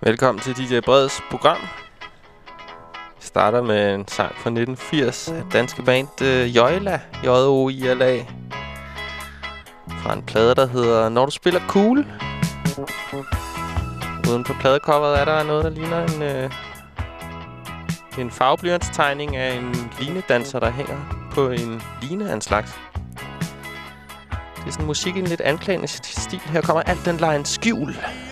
Velkommen til DJ Breds program. Vi starter med en sang fra 1980 af danske band øh, uh, Jøjla, j o i l -A. Fra en plade, der hedder Når du spiller cool. Uden på pladecoveret er der noget, der ligner en, uh, en farveblyantstegning af en linedanser, der hænger på en line af en slags. Det er sådan musik i en lidt anklagende stil. Her kommer alt den lejen skjul. skjul.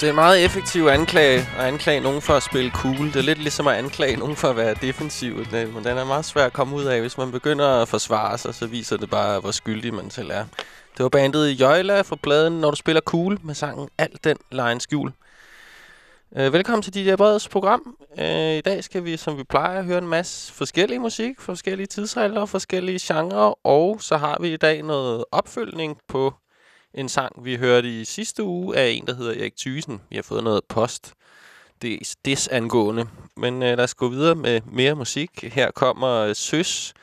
Det er en meget effektiv anklage at anklage nogen for at spille cool. Det er lidt ligesom at anklage nogen for at være defensiv. Den, men den er meget svær at komme ud af. Hvis man begynder at forsvare sig, så viser det bare, hvor skyldig man selv er. Det var bandet Jøjla fra pladen, når du spiller cool, med sangen Alt den lejen skjul. Øh, velkommen til DJ Breds program. Øh, I dag skal vi, som vi plejer, høre en masse forskellig musik, forskellige tidsregler, forskellige genrer, og så har vi i dag noget opfølgning på en sang, vi hørte i sidste uge af en, der hedder Erik Thysen. Vi har fået noget post des, desangående. Men øh, lad os gå videre med mere musik. Her kommer uh, Søs,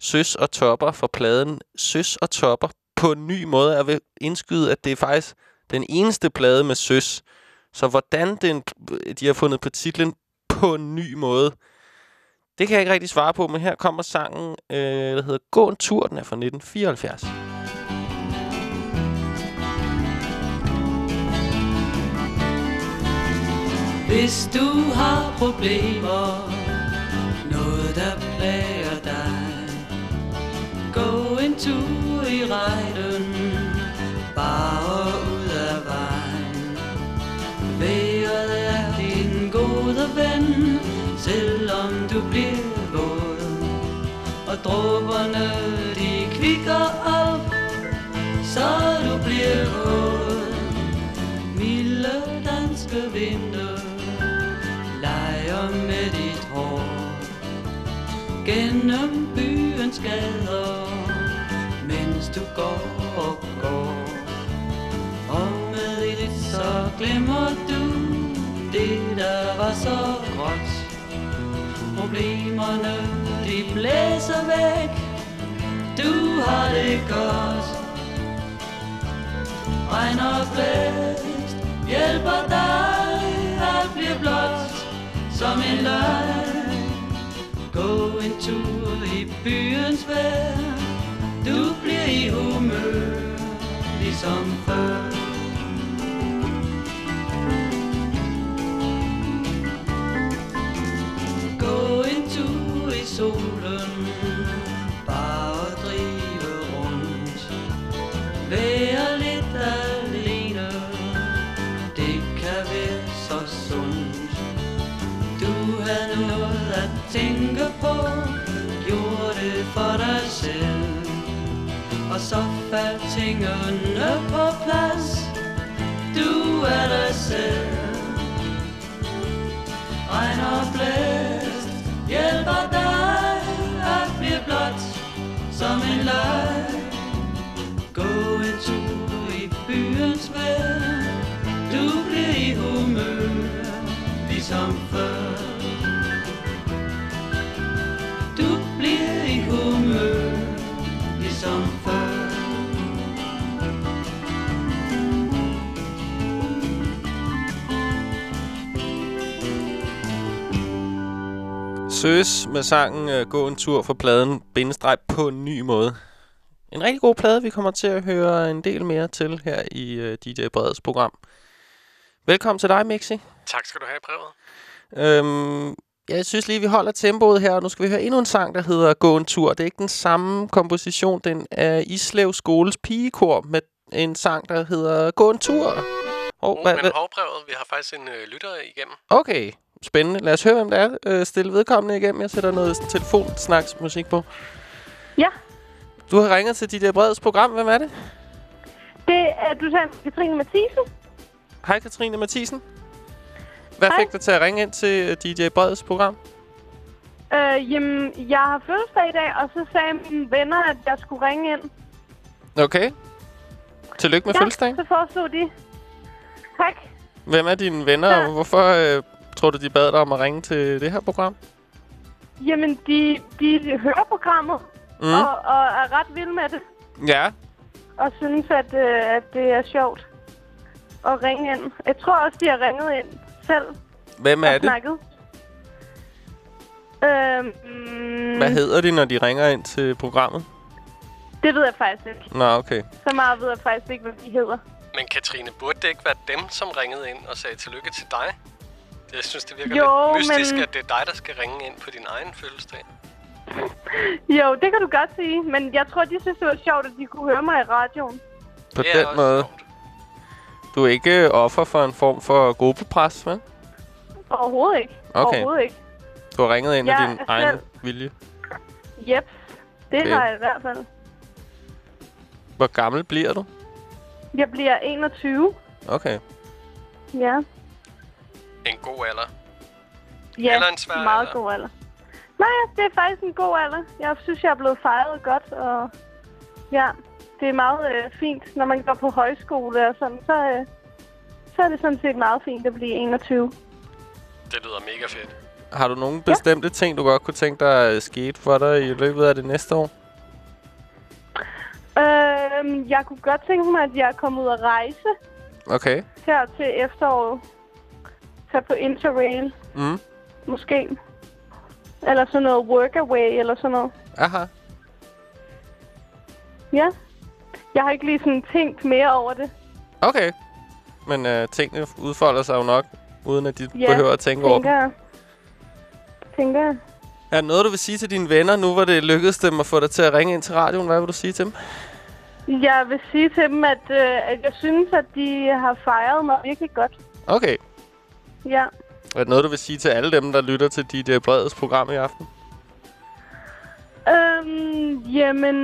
Søs og Topper fra pladen Søs og Topper på en ny måde. Jeg vil indskyde, at det er faktisk den eneste plade med Søs, Så hvordan den, øh, de har fundet på titlen på en ny måde, det kan jeg ikke rigtig svare på, men her kommer sangen, øh, der hedder Gå en tur, den er fra 1974. Hvis du har problemer, noget der plager dig, gå en tur i regnen bare ud af vejen. Været er din gode ven, selvom du bliver våd. Og dråberne de kvikker op, så du bliver våd. Milde danske vind Gennem byens gader Mens du går og går. Og med et så glemmer du Det der var så gråt. Problemerne de blæser væk. Du har det godt. Regn og blæst hjælper dig at blive blot som en løgn. Byens vejr, du bliver i humør, ligesom før. Gå en tur i solen, for dig selv. Og så faldt tingene på plads, du er dig selv. Regn og blæst hjælper dig at blive blot som en løg Gå en tur i byens vejr, du bliver i humør, ligesom før. Søs med sangen øh, Gå en tur for pladen, bindestreg på en ny måde. En rigtig god plade, vi kommer til at høre en del mere til her i øh, DJ Breds program. Velkommen til dig, Mixi. Tak skal du have, brevet. Øhm, jeg synes lige, vi holder tempoet her, og nu skal vi høre endnu en sang, der hedder Gå en tur. Det er ikke den samme komposition, den er Islev Skoles pigekor med en sang, der hedder Gå en tur. Oh, Oh, men hvad? hovbrevet, vi har faktisk en øh, lytter igennem. Okay, spændende. Lad os høre, hvem det er. Øh, stille vedkommende igennem. Jeg sætter noget telefonsnaksmusik på. Ja, Du har ringet til dit Breds program. Hvem er det? det er du sagde Katrine Mathisen. Hej, Katrine Mathisen. Hvad Hej. fik dig til at ringe ind til øh, DJ Breds program? Øh, jamen, jeg har fødselsdag i dag, og så sagde mine venner, at jeg skulle ringe ind. Okay. Tillykke med ja, fødselsdagen. så foreslog de. Tak. Hvem er dine venner, Ja. og hvorfor øh, tror du, de bad dig om at ringe til det her program? Jamen, de, de hører programmet, Mm. og, og er ret vilde med det. Ja. Og synes, at, øh, at det er sjovt at ringe ind. Jeg tror også, de har ringet ind selv Hvem er det? snakket. Øhm, Hvad hedder de, når de ringer ind til programmet? Det ved jeg faktisk ikke. Nå, okay. Så meget ved jeg faktisk ikke, hvad de hedder. Men Katrine, burde det ikke være dem, som ringede ind og sagde tillykke til dig? Jeg synes, det virker Jo, lidt mystisk, men- at det er dig, der skal ringe ind på din egen fødselsdag. Jo, det kan du godt sige. Men jeg tror, de synes, det var sjovt, at de kunne høre mig i radioen. På Det den måde. sjovt. Du er ikke offer for en form for gruppepres, vel? Overhovedet ikke. Okay. Overhovedet ikke. Du har ringet ind af Jeg din er egen selv- vilje. Yep. Det Okay. har jeg i hvert fald. Hvor gammel bliver du? Jeg bliver 21. Okay. Ja. En god alder. Ja, Eller en svær meget alder. god alder. Nej, det er faktisk en god alder. Jeg synes, jeg er blevet fejret godt, og ja, det er meget øh, fint, når man går på højskole og sådan, så, øh, så er det sådan set meget fint at blive 21. Det lyder mega fedt. Har du nogle bestemte ting, du godt kunne tænke dig skete for dig i løbet af det næste år? Øh, jeg kunne godt tænke mig, at jeg kom ud og rejse Okay. her til efteråret. Tage på Interrail, Mm. måske. Eller sådan noget workaway, eller sådan noget. Aha. Ja. Jeg har ikke lige sådan tænkt mere over det. Okay. Men øh, tingene udfolder sig jo nok, uden at de Ja, behøver at tænke over dem. tænker jeg. Er der noget, du vil sige til dine venner, nu hvor det lykkedes dem at få dig til at ringe ind til radioen? Hvad vil du sige til dem? Jeg vil sige til dem, at, øh, at jeg synes, at de har fejret mig virkelig godt. Okay. Ja. Er der noget, du vil sige til alle dem, der lytter til dit uh, bredes program i aften? Øhm, jamen,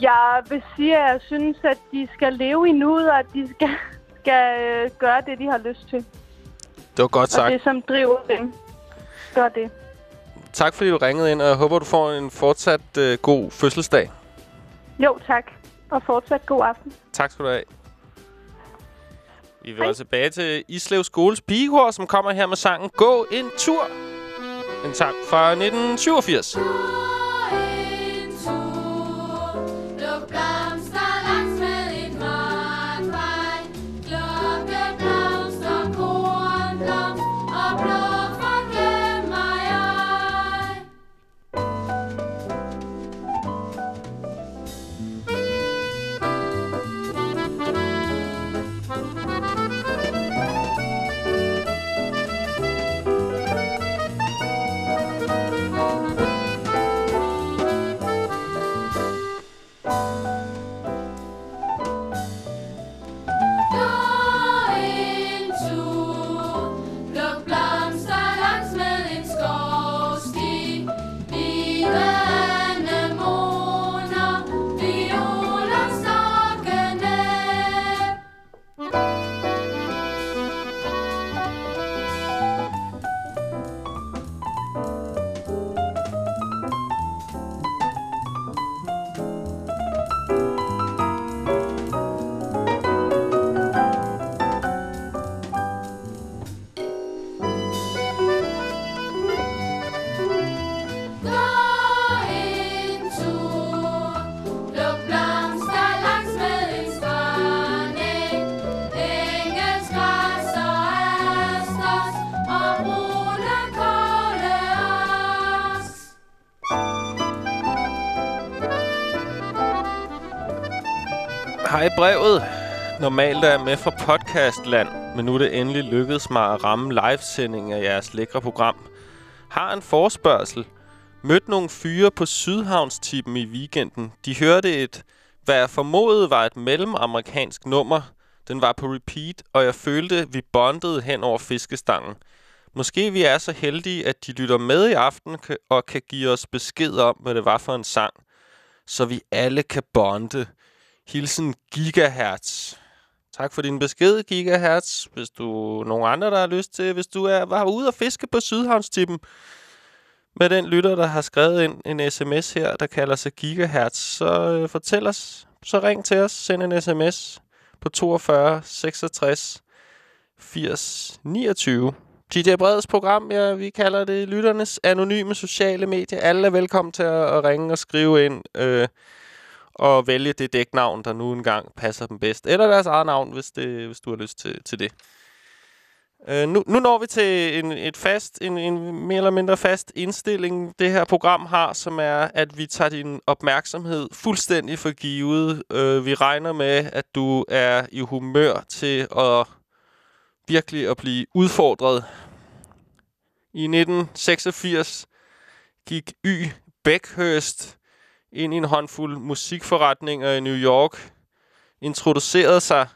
jeg vil sige, at jeg synes, at de skal leve i nuet, og at de skal, skal øh, gøre det, de har lyst til. Det var godt Og sagt. det, som driver dem, gør det. Tak fordi du ringede ind, og jeg håber, du får en fortsat uh, god fødselsdag. Jo, tak. Og fortsat god aften. Tak skal du have. Vi vil også tilbage til Islev Skoles pigekor, som kommer her med sangen Gå en tur. En sang fra 1987. Hej brevet. Normalt er jeg med fra podcastland, men nu er det endelig lykkedes mig at ramme livesending af jeres lækre program. Har en forspørgsel. Mødt nogle fyre på Sydhavnstippen i weekenden. De hørte et, hvad jeg formodede var et mellemamerikansk nummer. Den var på repeat, og jeg følte, vi bondede hen over fiskestangen. Måske vi er så heldige, at de lytter med i aften og kan give os besked om, hvad det var for en sang. Så vi alle kan bonde. Hilsen Gigahertz. Tak for din besked, Gigahertz. Hvis du nogen andre, der har lyst til, hvis du er, var ude og fiske på Sydhavnstippen med den lytter, der har skrevet en, en sms her, der kalder sig Gigahertz, så øh, fortæl os. Så ring til os. Send en sms på 42 66 80 29. DJ Breds program, ja, vi kalder det Lytternes Anonyme Sociale Medier. Alle er velkommen til at, at ringe og skrive ind. Øh, og vælge det dæknavn, der nu engang passer dem bedst. Eller deres eget navn, hvis, det, hvis du har lyst til, til det. Øh, nu, nu når vi til en, et fast, en, en mere eller mindre fast indstilling, det her program har, som er, at vi tager din opmærksomhed fuldstændig for givet. Øh, vi regner med, at du er i humør til at virkelig at blive udfordret. I 1986 gik Y. Beckhurst ind i en håndfuld musikforretninger i New York, introducerede sig,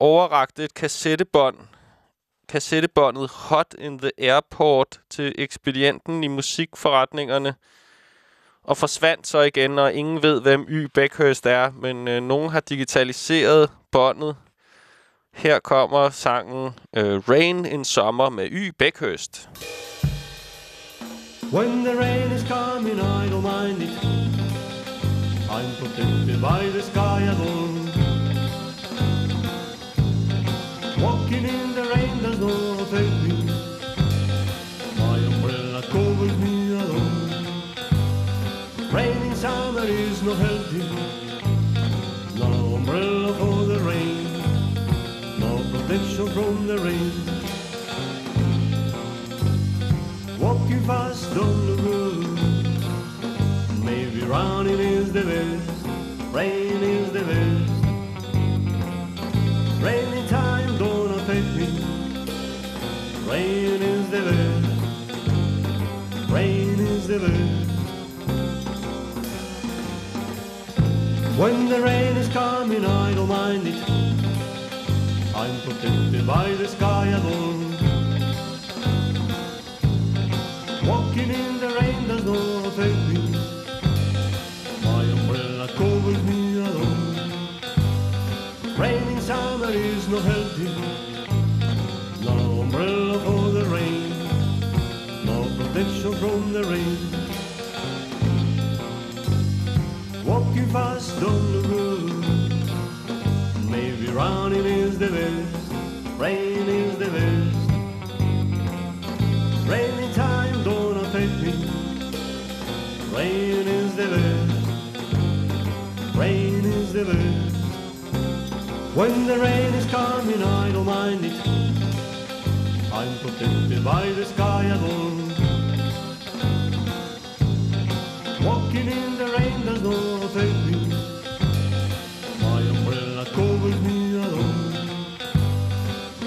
overrakte et kassettebånd, kassettebåndet Hot in the Airport til ekspedienten i musikforretningerne, og forsvandt så igen, og ingen ved, hvem Y. Beckhurst er, men øh, nogen har digitaliseret båndet. Her kommer sangen øh, Rain in Summer med Y. Beckhurst. When the rain is coming, I don't mind it. I'm protected by the sky above. Walking in the rain does not affect me. My umbrella covers me alone. Rain in summer is not healthy. No umbrella for the rain. No protection from the rain. Walking fast on Rain is the best. Rainy time don't affect me. Rain is the best. Rain is the best. When the rain is coming, I don't mind it. I'm protected by the sky above. Walking in the rain does Summer is not healthy. No umbrella for the rain. No protection from the rain. Walking fast on the road. Maybe running is the best. Rain is the best. Rainy time don't affect me. Rain is the best. Rain is the best. When the rain is coming, I don't mind it. I'm protected by the sky above. Walking in the rain does not affect me. My umbrella covers me alone.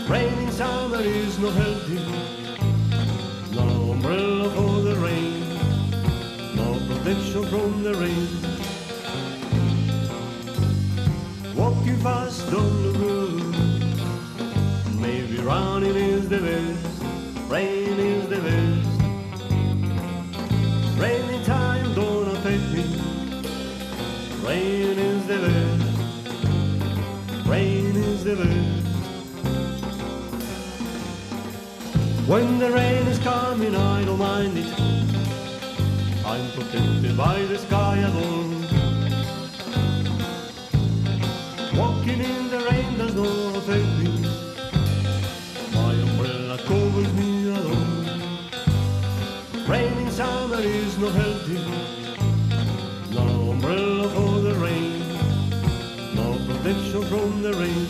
Raining summer is not healthy. No umbrella for the rain. No protection from the rain. Fast on the road. Maybe running is the best. Rain is the best. Rainy time don't affect me. Rain is the best. Rain is the best. When the rain is coming, I don't mind it. I'm protected by the sky. Walking rain. My umbrella covers me alone. Raining summer is. No umbrella for the rain. No protection from the rain.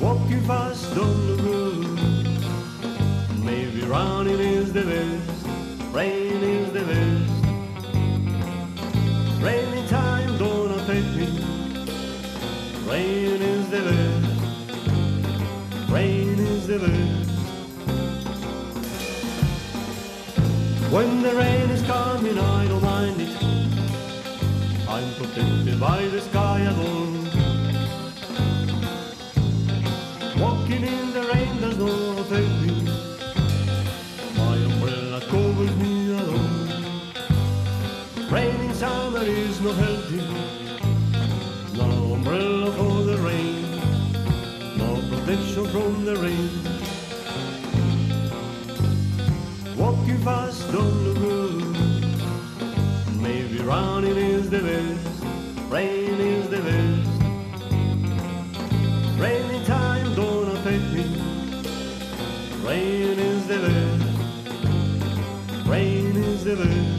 Walking fast on the road. Maybe running is the best. Rain is the best. Rainy Rain is the best. Rain is the best. When the rain is coming, I don't mind it. I'm protected by the sky above. Walking in the rain does not affect me. My umbrella covers me alone. Raining summer is not healthy. Protection from the rain. Walking fast on the road. Maybe running is the best. Rain is the best. Rainy time don't affect me. Rain is the best. Rain is the best.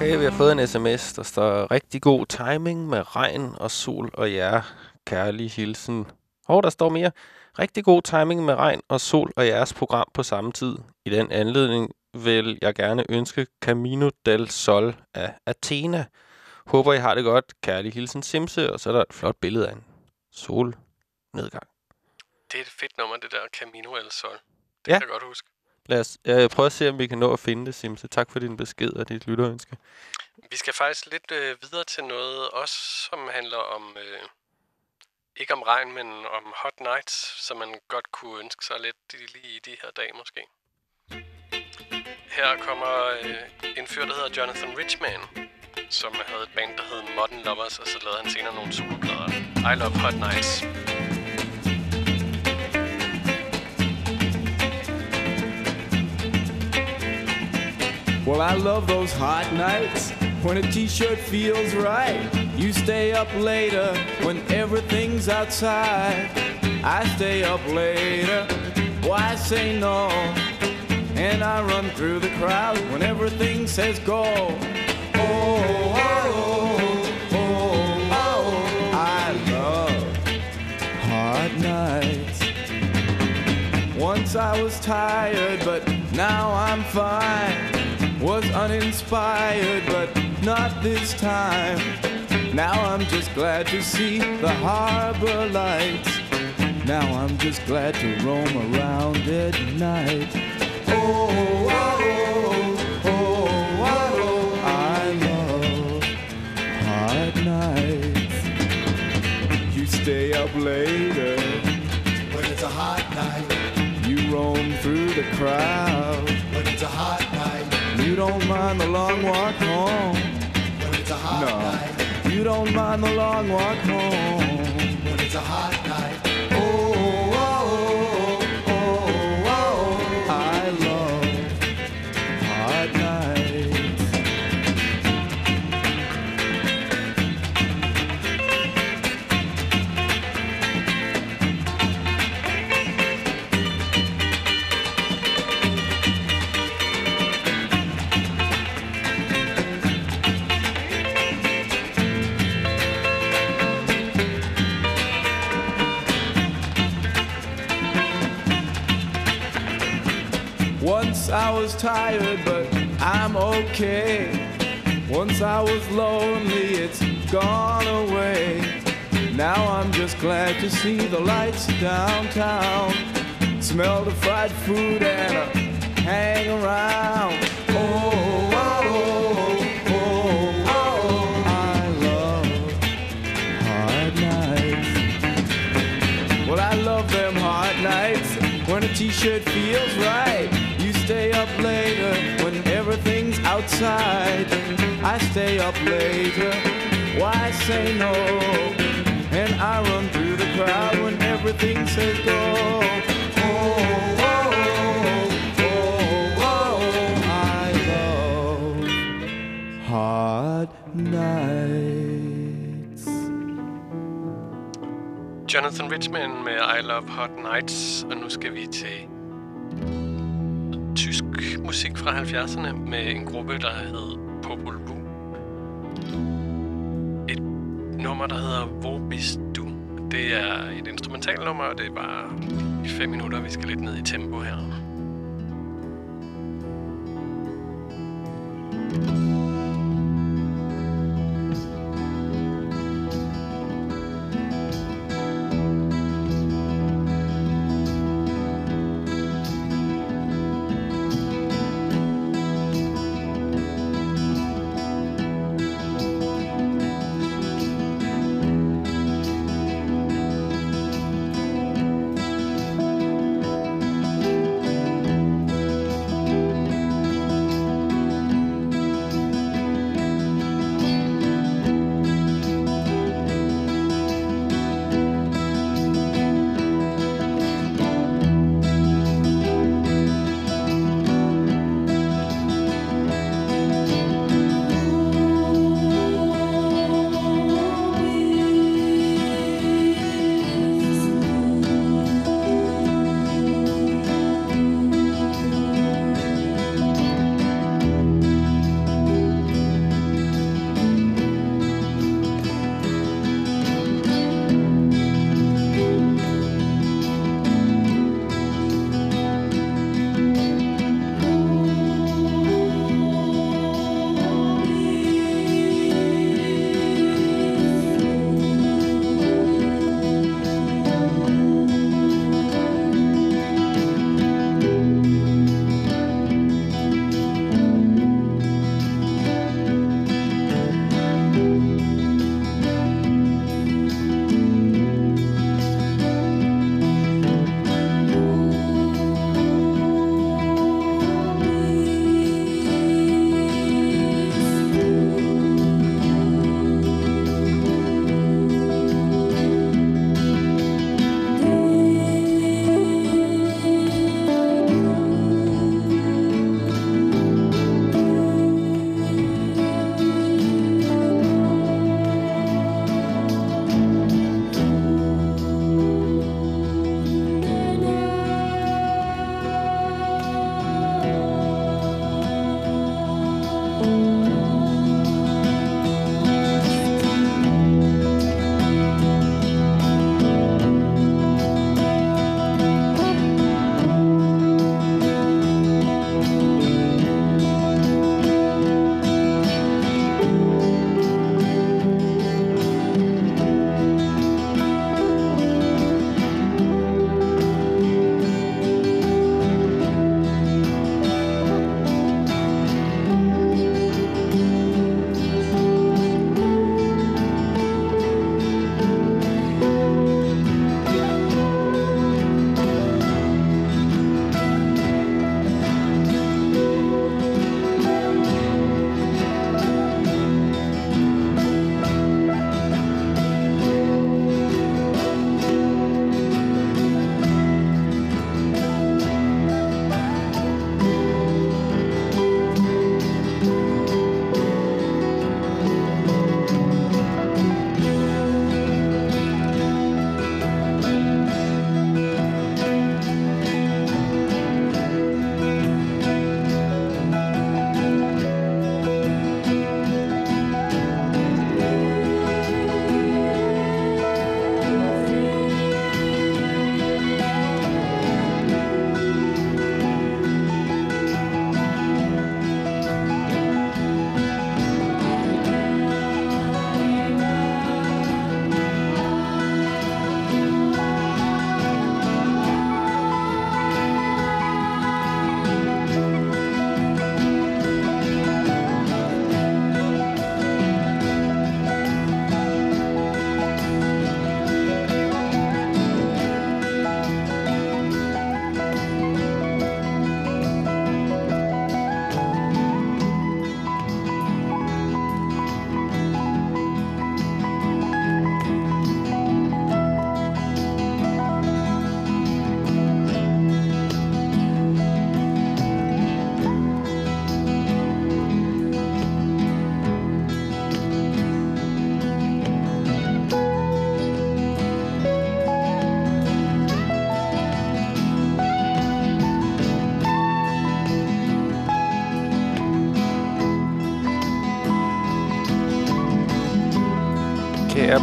Okay, vi har fået en sms, der står rigtig god timing med regn og sol og jer. Kærlig hilsen. Og der står mere. Rigtig god timing med regn og sol og jeres program på samme tid. I den anledning vil jeg gerne ønske Camino del Sol af Athena. Håber, I har det godt. Kærlig hilsen Simse. Og så er der et flot billede af en solnedgang. Det er et fedt nummer, det der Camino El Sol. Det Ja. kan jeg godt huske. Lad os øh, prøve at se, om vi kan nå at finde det, Simse. Tak for din besked og dit lytterønske. Vi skal faktisk lidt øh, videre til noget også, som handler om, øh, ikke om regn, men om hot nights, som man godt kunne ønske sig lidt lige i de her dage måske. Her kommer øh, en fyr, der hedder Jonathan Richman, som havde et band, der hed Modern Lovers, og så lavede han senere nogle soloplader. I Love Hot Nights. Well, I love those hot nights when a t-shirt feels right. You stay up later when everything's outside. I stay up later, why say no? And I run through the crowd when everything says go. Oh, oh, oh, oh, oh. I love hard nights. Once I was tired, but now I'm fine. Was uninspired, but not this time. Now I'm just glad to see the harbor lights. Now I'm just glad to roam around at night. Oh, oh, oh, oh, oh, I love hot nights. You stay up later When it's a hot night, You roam through the crowd. Don't mind the long walk home. when it's a hot No, night, you don't mind the long walk home. when it's a hot night. Oh, oh, Once I was tired, but I'm okay. Once I was lonely, it's gone away. Now I'm just glad to see the lights downtown. Smell the fried food and uh, hang around. Oh, oh, oh, oh, oh, I love hard nights. Well, I love them hot nights when a t-shirt feels right. You stay up later when everything's outside. I stay up later. Why say no? And I run through the crowd when everything says go. Oh, oh, oh, oh, oh, I love hot nights. Jonathan Richman med I Love Hot Nights, og nu skal vi til tysk musik fra 70'erne med en gruppe, der hed Popol Vuh. Et nummer, der hedder Hvor bist du? Det er et instrumentalnummer, og det er bare i fem minutter, vi skal lidt ned i tempo her.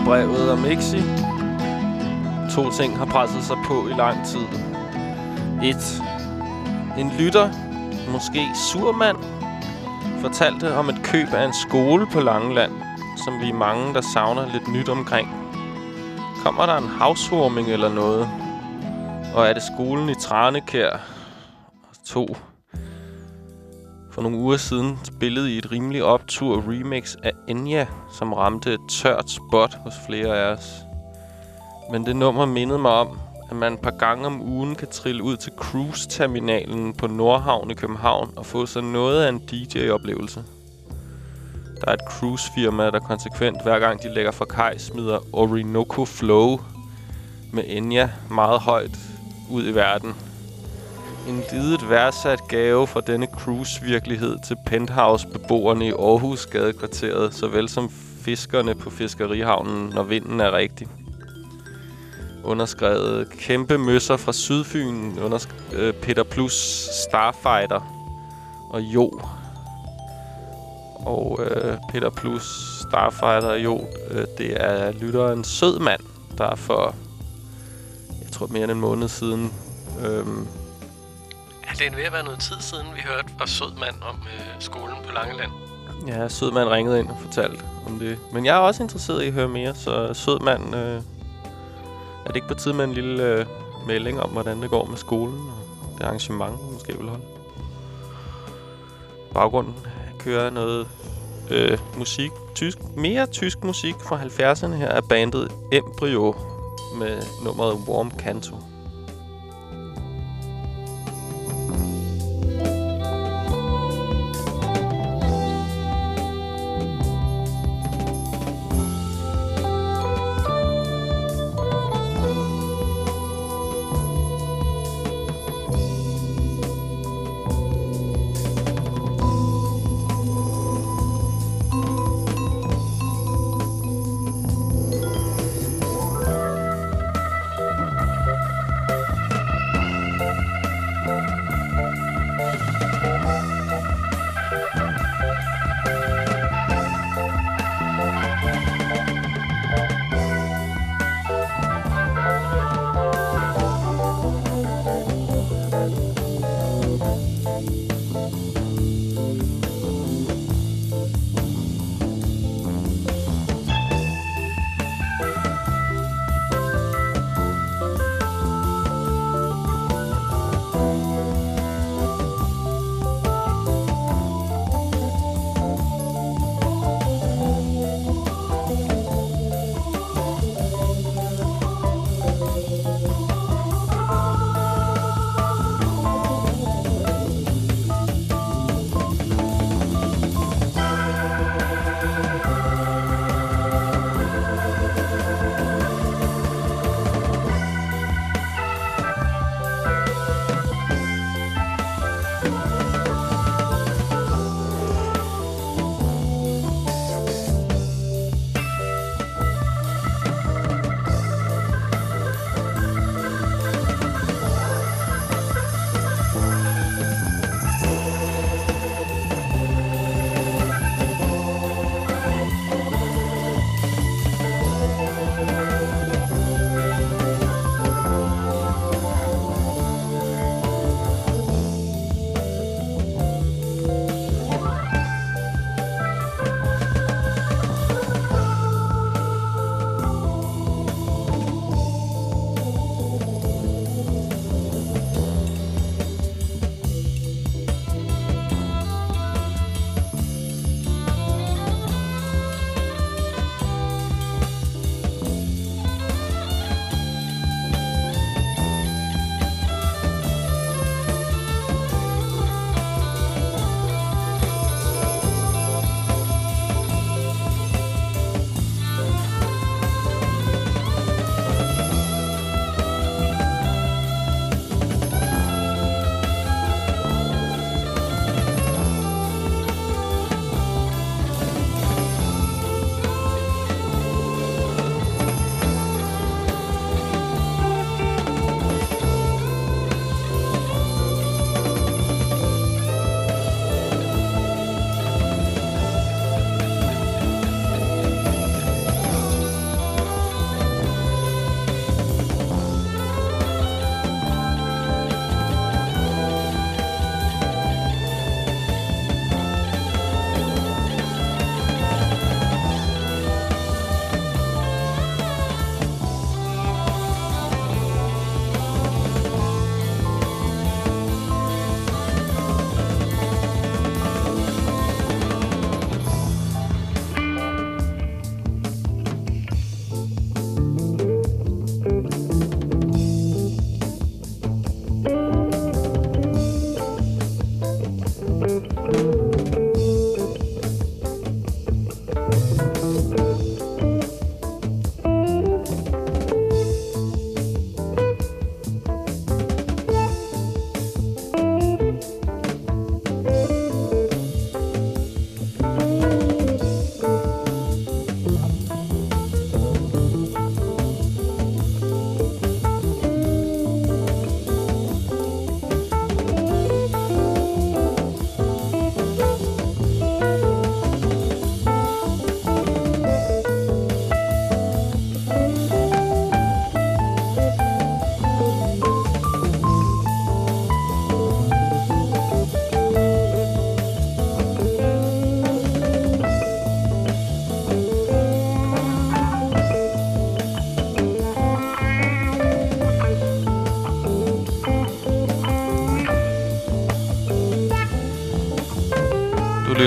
Brevet om Mixi. To ting har presset sig på i lang tid. Et. En lytter, måske surmand, fortalte om et køb af en skole på Langeland, som vi er mange, der savner lidt nyt omkring. Kommer der en housewarming eller noget? Og er det skolen i Tranekær? Og to. For nogle uger siden spillede I et rimelig optur remix af Enya, som ramte et tørt spot hos flere af os. Men det nummer mindede mig om, at man et par gange om ugen kan trille ud til cruise-terminalen på Nordhavn i København og få sig noget af en DJ-oplevelse. Der er et cruisefirma, der konsekvent hver gang de lægger fra kaj, smider Orinoco Flow med Enya meget højt ud i verden. En lidet værdsat gave fra denne cruise-virkelighed til penthouse-beboerne i Aarhus gadekvarteret, såvel som fiskerne på fiskerihavnen, når vinden er rigtig. Underskrevet kæmpe møsser fra Sydfyn, undersk- øh, Peter Plus, Starfighter og Jo. Og øh, Peter Plus, Starfighter og Jo, øh, det er lytteren Sød Mand, der for, jeg tror mere end en måned siden, øh, Ja, det er ved at være noget tid siden, vi hørte fra Sødmand om øh, skolen på Langeland. Ja, Sødmand ringede ind og fortalte om det. Men jeg er også interesseret i at høre mere, så Sødmand... Øh, er det ikke på tide med en lille øh, melding om, hvordan det går med skolen og det arrangement, vi måske vil holde? Baggrunden kører noget øh, musik, tysk, mere tysk musik fra 70'erne her er bandet Embryo med nummeret Warm Canto.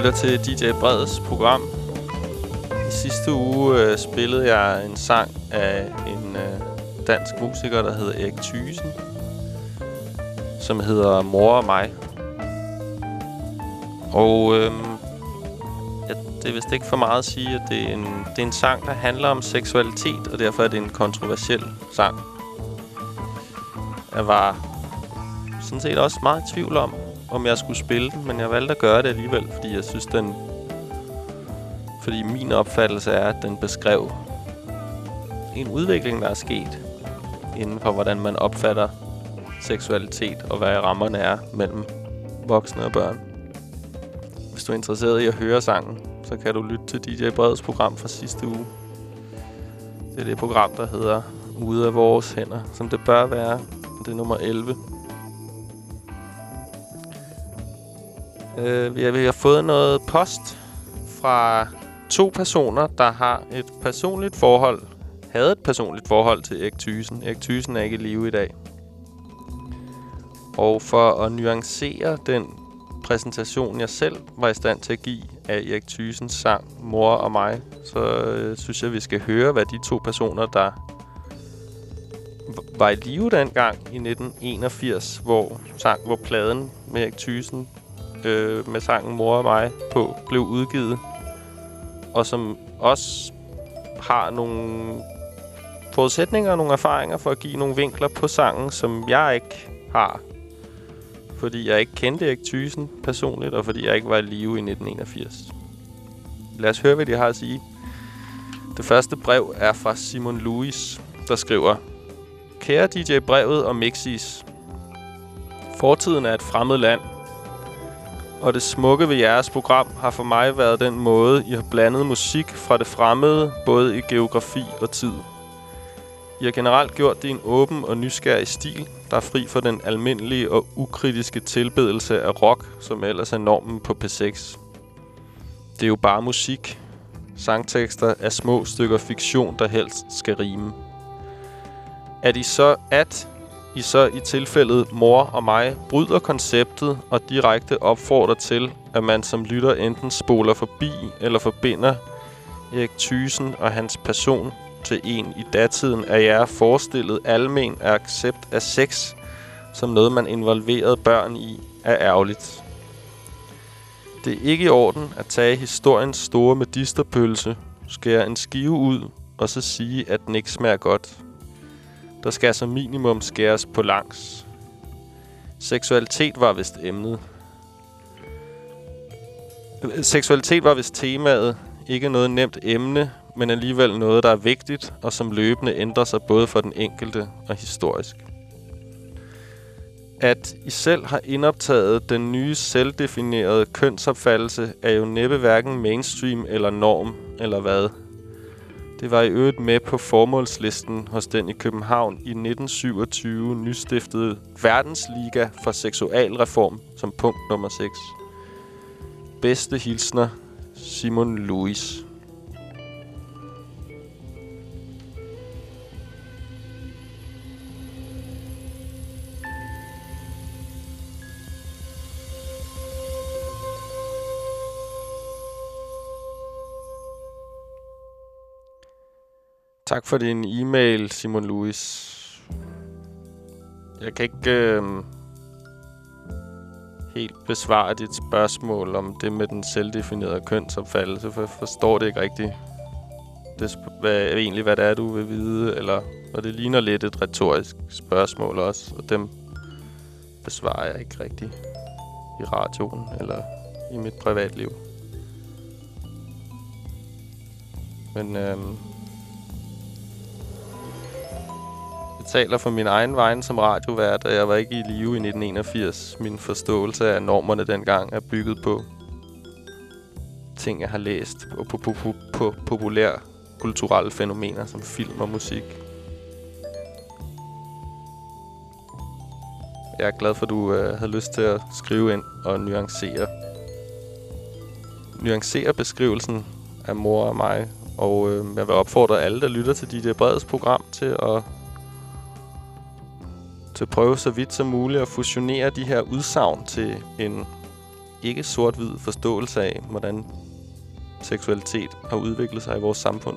Lytter til DJ Breds program. I sidste uge øh, spillede jeg en sang af en øh, dansk musiker, der hedder Erik Thysen, som hedder Mor og mig. Og øh, ja, det er vist ikke for meget at sige, at det er, en, det er en sang, der handler om seksualitet, og derfor er det en kontroversiel sang. Jeg var sådan set også meget i tvivl om, om jeg skulle spille den, men jeg valgte at gøre det alligevel, fordi jeg synes, den... Fordi min opfattelse er, at den beskrev en udvikling, der er sket inden for, hvordan man opfatter seksualitet og hvad rammerne er mellem voksne og børn. Hvis du er interesseret i at høre sangen, så kan du lytte til DJ Breds program fra sidste uge. Det er det program, der hedder Ude af vores hænder, som det bør være. Det er nummer 11. Øh, vi, har, vi har fået noget post fra to personer, der har et personligt forhold, havde et personligt forhold til Erik Thysen. Erik Thysen er ikke i live i dag. Og for at nuancere den præsentation, jeg selv var i stand til at give af Erik Thysens sang Mor og mig, så øh, synes jeg, vi skal høre, hvad de to personer, der var i live dengang i 1981, hvor, sang, hvor pladen med Erik Thysen øh, med sangen Mor og mig på blev udgivet. Og som også har nogle forudsætninger og nogle erfaringer for at give nogle vinkler på sangen, som jeg ikke har. Fordi jeg ikke kendte Erik Thysen personligt, og fordi jeg ikke var i live i 1981. Lad os høre, hvad de har at sige. Det første brev er fra Simon Louis, der skriver Kære DJ Brevet og Mixis. Fortiden er et fremmed land, og det smukke ved jeres program har for mig været den måde, I har blandet musik fra det fremmede, både i geografi og tid. I har generelt gjort det i en åben og nysgerrig stil, der er fri for den almindelige og ukritiske tilbedelse af rock, som ellers er normen på P6. Det er jo bare musik. Sangtekster er små stykker fiktion, der helst skal rime. At I så, at i så i tilfældet mor og mig bryder konceptet og direkte opfordrer til, at man som lytter enten spoler forbi eller forbinder Erik Thysen og hans person til en i datiden af jer forestillet almen accept af sex som noget, man involverede børn i, er ærgerligt. Det er ikke i orden at tage historiens store medisterpølse, skære en skive ud og så sige, at den ikke smager godt. Der skal som minimum skæres på langs. Seksualitet var vist emnet. Seksualitet var vist temaet. Ikke noget nemt emne, men alligevel noget, der er vigtigt, og som løbende ændrer sig både for den enkelte og historisk. At I selv har indoptaget den nye selvdefinerede kønsopfattelse er jo næppe hverken mainstream eller norm, eller hvad. Det var i øvrigt med på formålslisten hos den i København i 1927 nystiftede Verdensliga for Seksualreform som punkt nummer 6. Bedste hilsner, Simon Louis. Tak for din e-mail, Simon Louis. Jeg kan ikke øh, helt besvare dit spørgsmål om det med den selvdefinerede kønsopfattelse, for jeg forstår det ikke rigtigt. Det hvad, egentlig, hvad det er, du vil vide, eller, og det ligner lidt et retorisk spørgsmål også, og dem besvarer jeg ikke rigtigt i radioen eller i mit privatliv. Men øhm, taler for min egen vegne som radiovært, og jeg var ikke i live i 1981. Min forståelse af normerne dengang er bygget på ting, jeg har læst, og på, på, på, på populære kulturelle fænomener som film og musik. Jeg er glad for, at du øh, havde lyst til at skrive ind og nuancere. Nuancere beskrivelsen af mor og mig. Og øh, jeg vil opfordre alle, der lytter til DJ øh, Breds program, til at, til at prøve så vidt som muligt at fusionere de her udsagn til en ikke sort-hvid forståelse af, hvordan seksualitet har udviklet sig i vores samfund.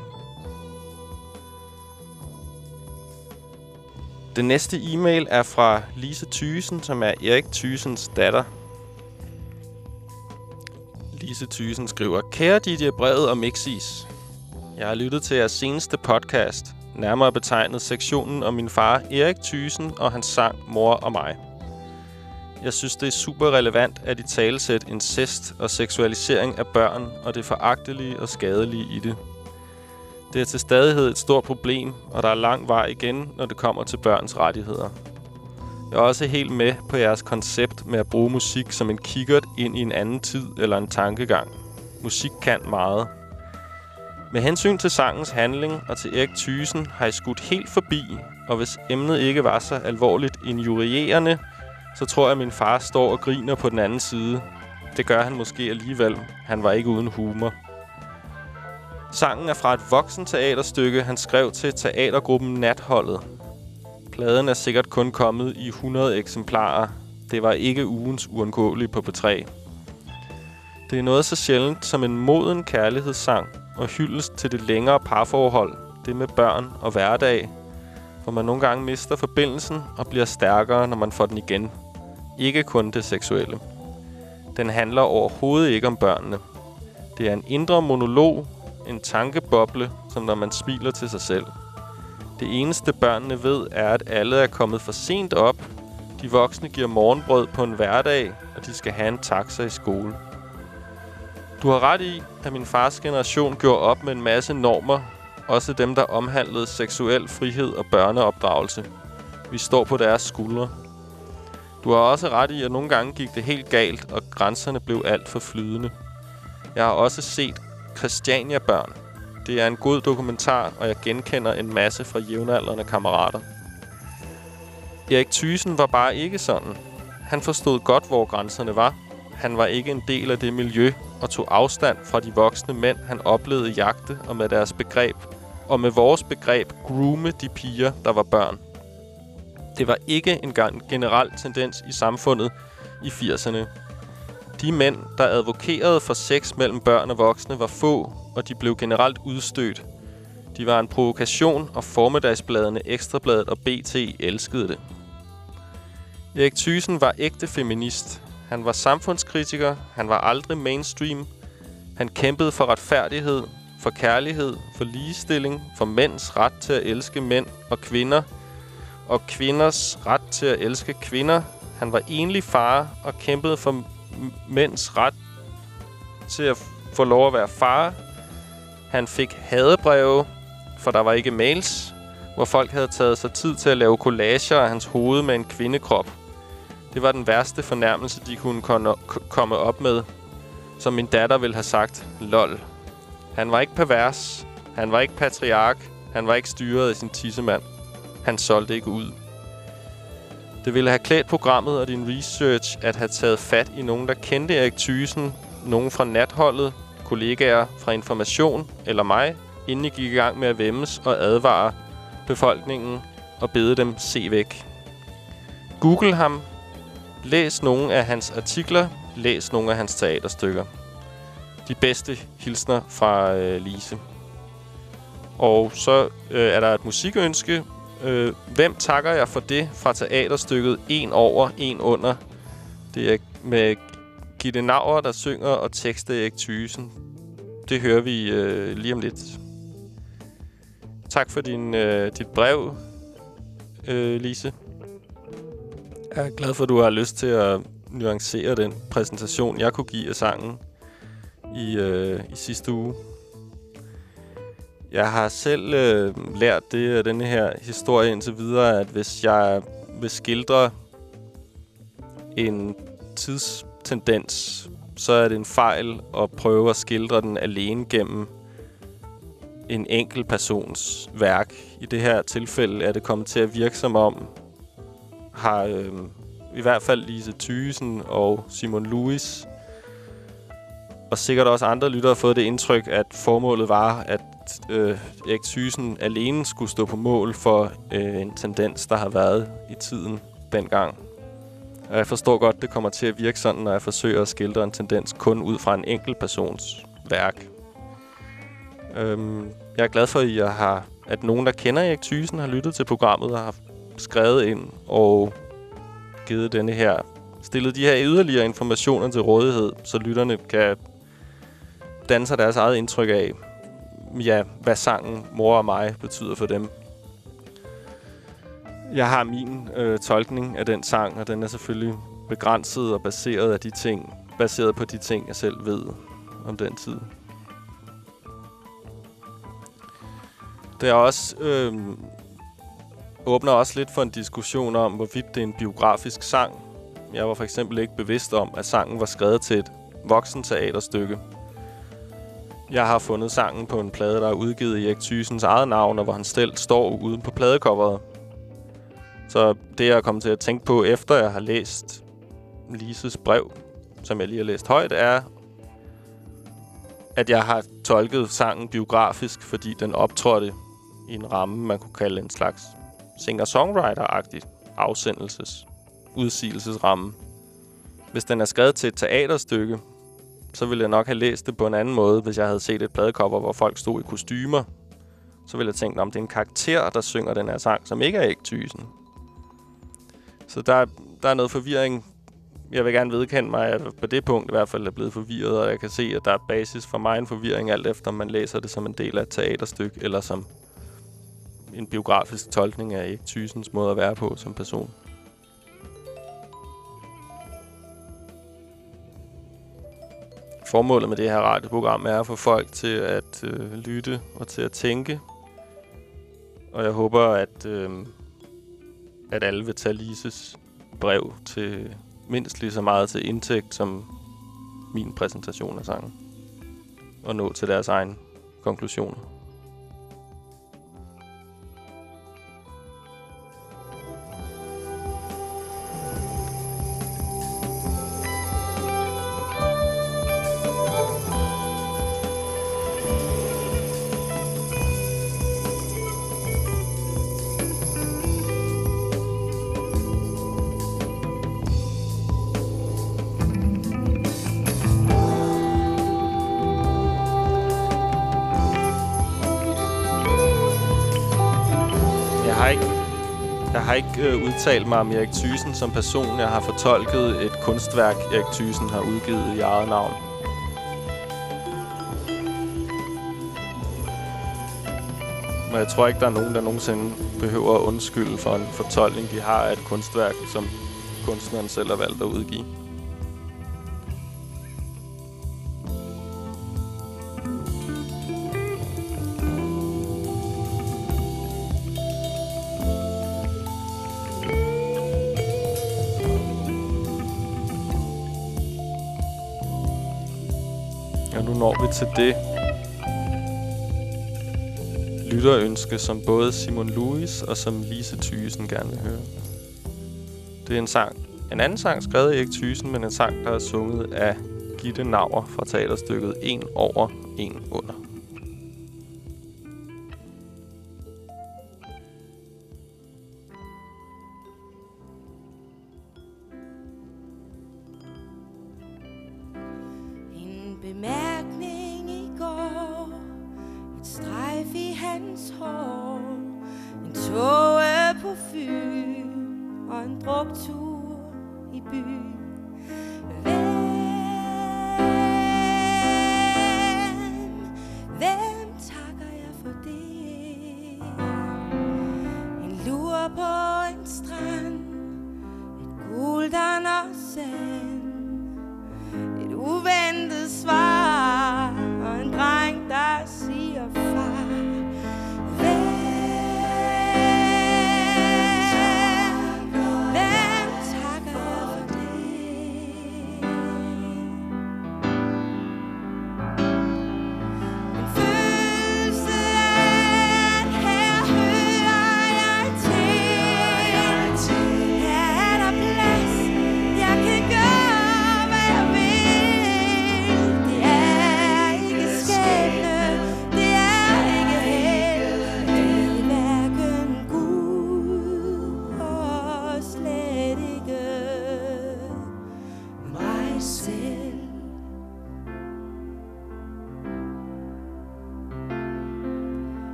Den næste e-mail er fra Lise Thysen, som er Erik Thysens datter. Lise Thysen skriver, Kære Didier Brevet og Mixis, jeg har lyttet til jeres seneste podcast, nærmere betegnet sektionen om min far Erik Thysen og hans sang Mor og mig. Jeg synes, det er super relevant at i talesæt incest og seksualisering af børn og det foragtelige og skadelige i det. Det er til stadighed et stort problem, og der er lang vej igen, når det kommer til børns rettigheder. Jeg er også helt med på jeres koncept med at bruge musik som en kikkert ind i en anden tid eller en tankegang. Musik kan meget. Med hensyn til sangens handling og til Erik Thysen har I skudt helt forbi, og hvis emnet ikke var så alvorligt injurierende, så tror jeg, at min far står og griner på den anden side. Det gør han måske alligevel. Han var ikke uden humor. Sangen er fra et voksen teaterstykke, han skrev til teatergruppen Natholdet. Pladen er sikkert kun kommet i 100 eksemplarer. Det var ikke ugens uundgåelige på P3. Det er noget så sjældent som en moden kærlighedssang og hyldest til det længere parforhold, det med børn og hverdag, hvor man nogle gange mister forbindelsen og bliver stærkere, når man får den igen. Ikke kun det seksuelle. Den handler overhovedet ikke om børnene. Det er en indre monolog, en tankeboble, som når man smiler til sig selv. Det eneste børnene ved, er, at alle er kommet for sent op. De voksne giver morgenbrød på en hverdag, og de skal have en taxa i skole. Du har ret i, at min fars generation gjorde op med en masse normer, også dem, der omhandlede seksuel frihed og børneopdragelse. Vi står på deres skuldre. Du har også ret i, at nogle gange gik det helt galt, og grænserne blev alt for flydende. Jeg har også set Christiania-børn. Det er en god dokumentar, og jeg genkender en masse fra jævnaldrende kammerater. Erik Thysen var bare ikke sådan. Han forstod godt, hvor grænserne var. Han var ikke en del af det miljø, og tog afstand fra de voksne mænd, han oplevede jagte og med deres begreb, og med vores begreb groome de piger, der var børn. Det var ikke en generel tendens i samfundet i 80'erne. De mænd, der advokerede for sex mellem børn og voksne, var få, og de blev generelt udstødt. De var en provokation, og formiddagsbladene Ekstrabladet og BT elskede det. Erik Thyssen var ægte feminist. Han var samfundskritiker, han var aldrig mainstream. Han kæmpede for retfærdighed, for kærlighed, for ligestilling, for mænds ret til at elske mænd og kvinder, og kvinders ret til at elske kvinder. Han var enlig far og kæmpede for mænds ret til at få lov at være far. Han fik hadebreve, for der var ikke mails, hvor folk havde taget sig tid til at lave collager af hans hoved med en kvindekrop. Det var den værste fornærmelse, de kunne komme op med. Som min datter ville have sagt, lol. Han var ikke pervers. Han var ikke patriark. Han var ikke styret af sin tissemand. Han solgte ikke ud. Det ville have klædt programmet og din research at have taget fat i nogen, der kendte Erik Thysen, nogen fra natholdet, kollegaer fra Information eller mig, inden I gik i gang med at vemmes og advare befolkningen og bede dem se væk. Google ham. Læs nogle af hans artikler. Læs nogle af hans teaterstykker. De bedste hilsner fra øh, Lise. Og så øh, er der et musikønske. Øh, hvem takker jeg for det fra teaterstykket En over, en under? Det er med Gitte Nauer, der synger og tekster Erik Thysen. Det hører vi øh, lige om lidt. Tak for din, øh, dit brev, øh, Lise. Jeg er glad for, at du har lyst til at nuancere den præsentation, jeg kunne give af sangen i, øh, i sidste uge. Jeg har selv øh, lært det af denne her historie indtil videre, at hvis jeg vil skildre en tidstendens, så er det en fejl at prøve at skildre den alene gennem en enkelt persons værk. I det her tilfælde er det kommet til at virke som om, har øh, i hvert fald Lise Thysen og Simon Lewis, og sikkert også andre lyttere, fået det indtryk, at formålet var, at øh, Erik Thysen alene skulle stå på mål for øh, en tendens, der har været i tiden dengang. Og jeg forstår godt, det kommer til at virke sådan, når jeg forsøger at skildre en tendens kun ud fra en enkelt persons værk. Øhm, jeg er glad for, at, I har, at nogen, der kender Erik Thyssen, har lyttet til programmet og har skrevet ind og givet denne her, stillet de her yderligere informationer til rådighed, så lytterne kan danne sig deres eget indtryk af, ja, hvad sangen Mor og mig betyder for dem. Jeg har min øh, tolkning af den sang, og den er selvfølgelig begrænset og baseret af de ting, baseret på de ting, jeg selv ved om den tid. Det er også øh, åbner også lidt for en diskussion om, hvorvidt det er en biografisk sang. Jeg var for eksempel ikke bevidst om, at sangen var skrevet til et voksen teaterstykke. Jeg har fundet sangen på en plade, der er udgivet i Erik Thysens eget navn, og hvor han selv står uden på pladecoveret. Så det, jeg er kommet til at tænke på, efter jeg har læst Lises brev, som jeg lige har læst højt, er, at jeg har tolket sangen biografisk, fordi den optrådte i en ramme, man kunne kalde en slags singer-songwriter-agtig afsendelses, udsigelsesramme. Hvis den er skrevet til et teaterstykke, så ville jeg nok have læst det på en anden måde, hvis jeg havde set et pladecover, hvor folk stod i kostymer. Så ville jeg tænke, om det er en karakter, der synger den her sang, som ikke er ægtysen. Så der, der er noget forvirring. Jeg vil gerne vedkende mig, at på det punkt i hvert fald er blevet forvirret, og jeg kan se, at der er basis for mig en forvirring, alt efter om man læser det som en del af et teaterstykke, eller som en biografisk tolkning af Erik Thysens måde at være på som person. Formålet med det her radioprogram er at få folk til at øh, lytte og til at tænke. Og jeg håber, at, øh, at alle vil tage Lises brev til mindst lige så meget til indtægt som min præsentation af sangen. Og nå til deres egen konklusioner. Øh, udtalt mig om Erik Thyssen som person. Jeg har fortolket et kunstværk, Erik Thyssen har udgivet i eget navn. Men jeg tror ikke, der er nogen, der nogensinde behøver at undskylde for en fortolkning, de har af et kunstværk, som kunstneren selv har valgt at udgive. Til det lytterønske, som både Simon Louis og som Lise Thyesen gerne vil høre. Det er en sang, en anden sang skrevet af Erik Thysen, men en sang, der er sunget af Gitte Nauer fra teaterstykket En over, en under.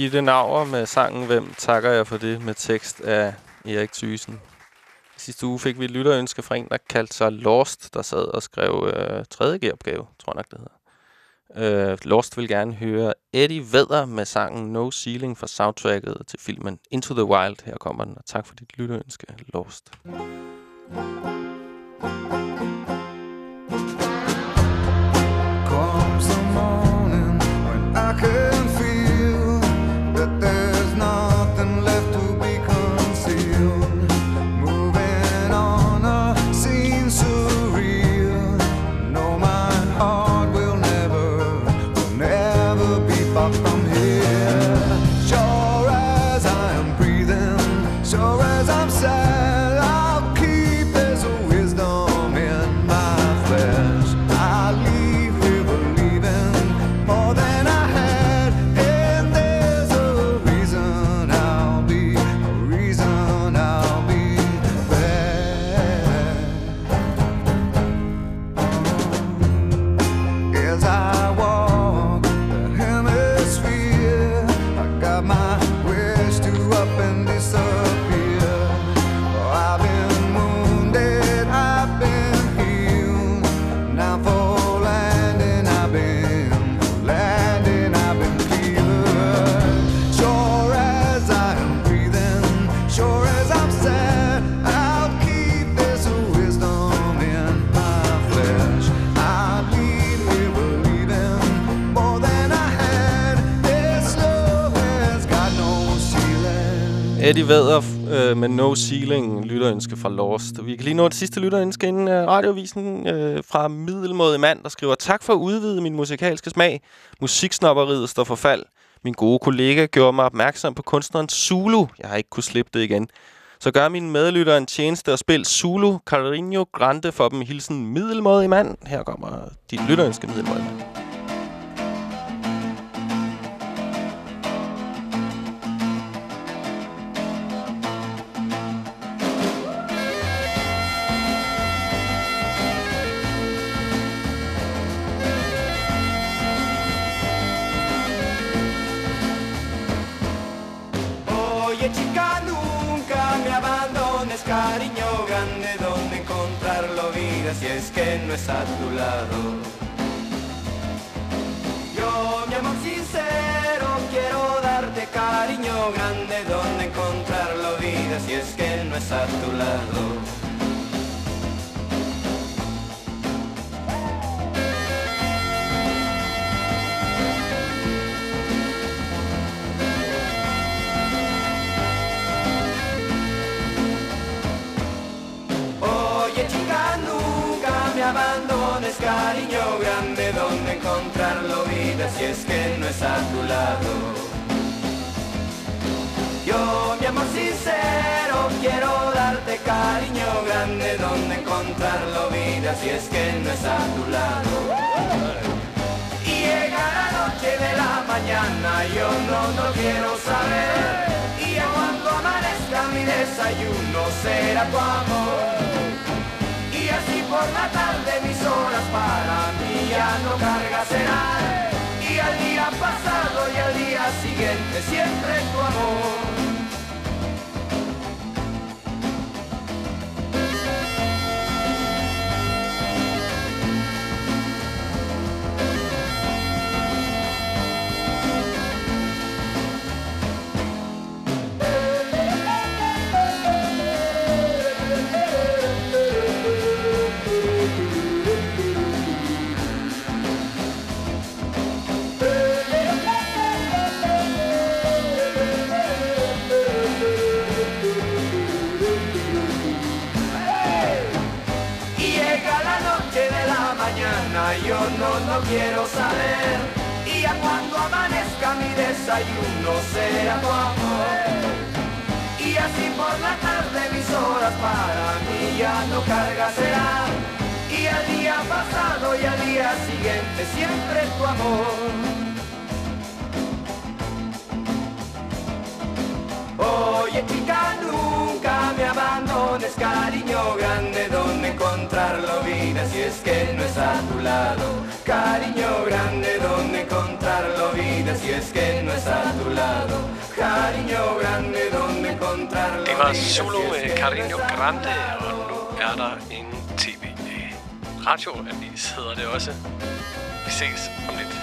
Gitte Nauer med sangen Hvem takker jeg for det med tekst af Erik Thysen. Sidste uge fik vi et lytterønske fra en, der kaldte sig Lost, der sad og skrev øh, 3. opgave tror jeg nok, det hedder. Øh, Lost vil gerne høre Eddie Vedder med sangen No Ceiling fra soundtracket til filmen Into the Wild. Her kommer den, og tak for dit lytterønske, Lost. comes far from Eddie Vedder øh, med No Ceiling, lytterønske fra Lost. Vi kan lige nå det sidste lytterønske inden øh, radiovisen øh, fra Middelmåde Mand, der skriver, Tak for at udvide min musikalske smag. Musiksnopperiet står for fald. Min gode kollega gjorde mig opmærksom på kunstneren Zulu. Jeg har ikke kunne slippe det igen. Så gør mine medlyttere en tjeneste og spil Zulu Carino Grande for dem. Hilsen Middelmåde Mand. Her kommer dit lytterønske Middelmåde Mand. No es a tu lado. Yo, mi amor sincero, quiero darte cariño grande, donde encontrarlo vida si es que no es a tu lado. Que no es a tu lado. Yo, mi amor sincero, quiero darte cariño grande, donde encontrarlo vida si es que no es a tu lado. Y llega la noche de la mañana, yo no, no quiero saber. Y a cuando amanezca mi desayuno será tu amor. Y así por la tarde mis horas para mí ya no carga serán. Al día pasado y al día siguiente siempre tu amor. No, quiero saber. Y a cuando amanezca mi desayuno será tu amor. Y así por la tarde mis horas para mí ya no carga serán. Y al día pasado y al día siguiente siempre tu amor. Oye chica, nunca me abandones, cariño grande, donde encontrarlo vida si es que no es a tu lado. Cariño grande, donde encontrarlo vida si es que no es a tu lado. Cariño grande, donde encontrarlo Det var vida si Solo es que no a tu Grande, og nu er der en tv. Radioavis hedder det også. Vi ses om lidt.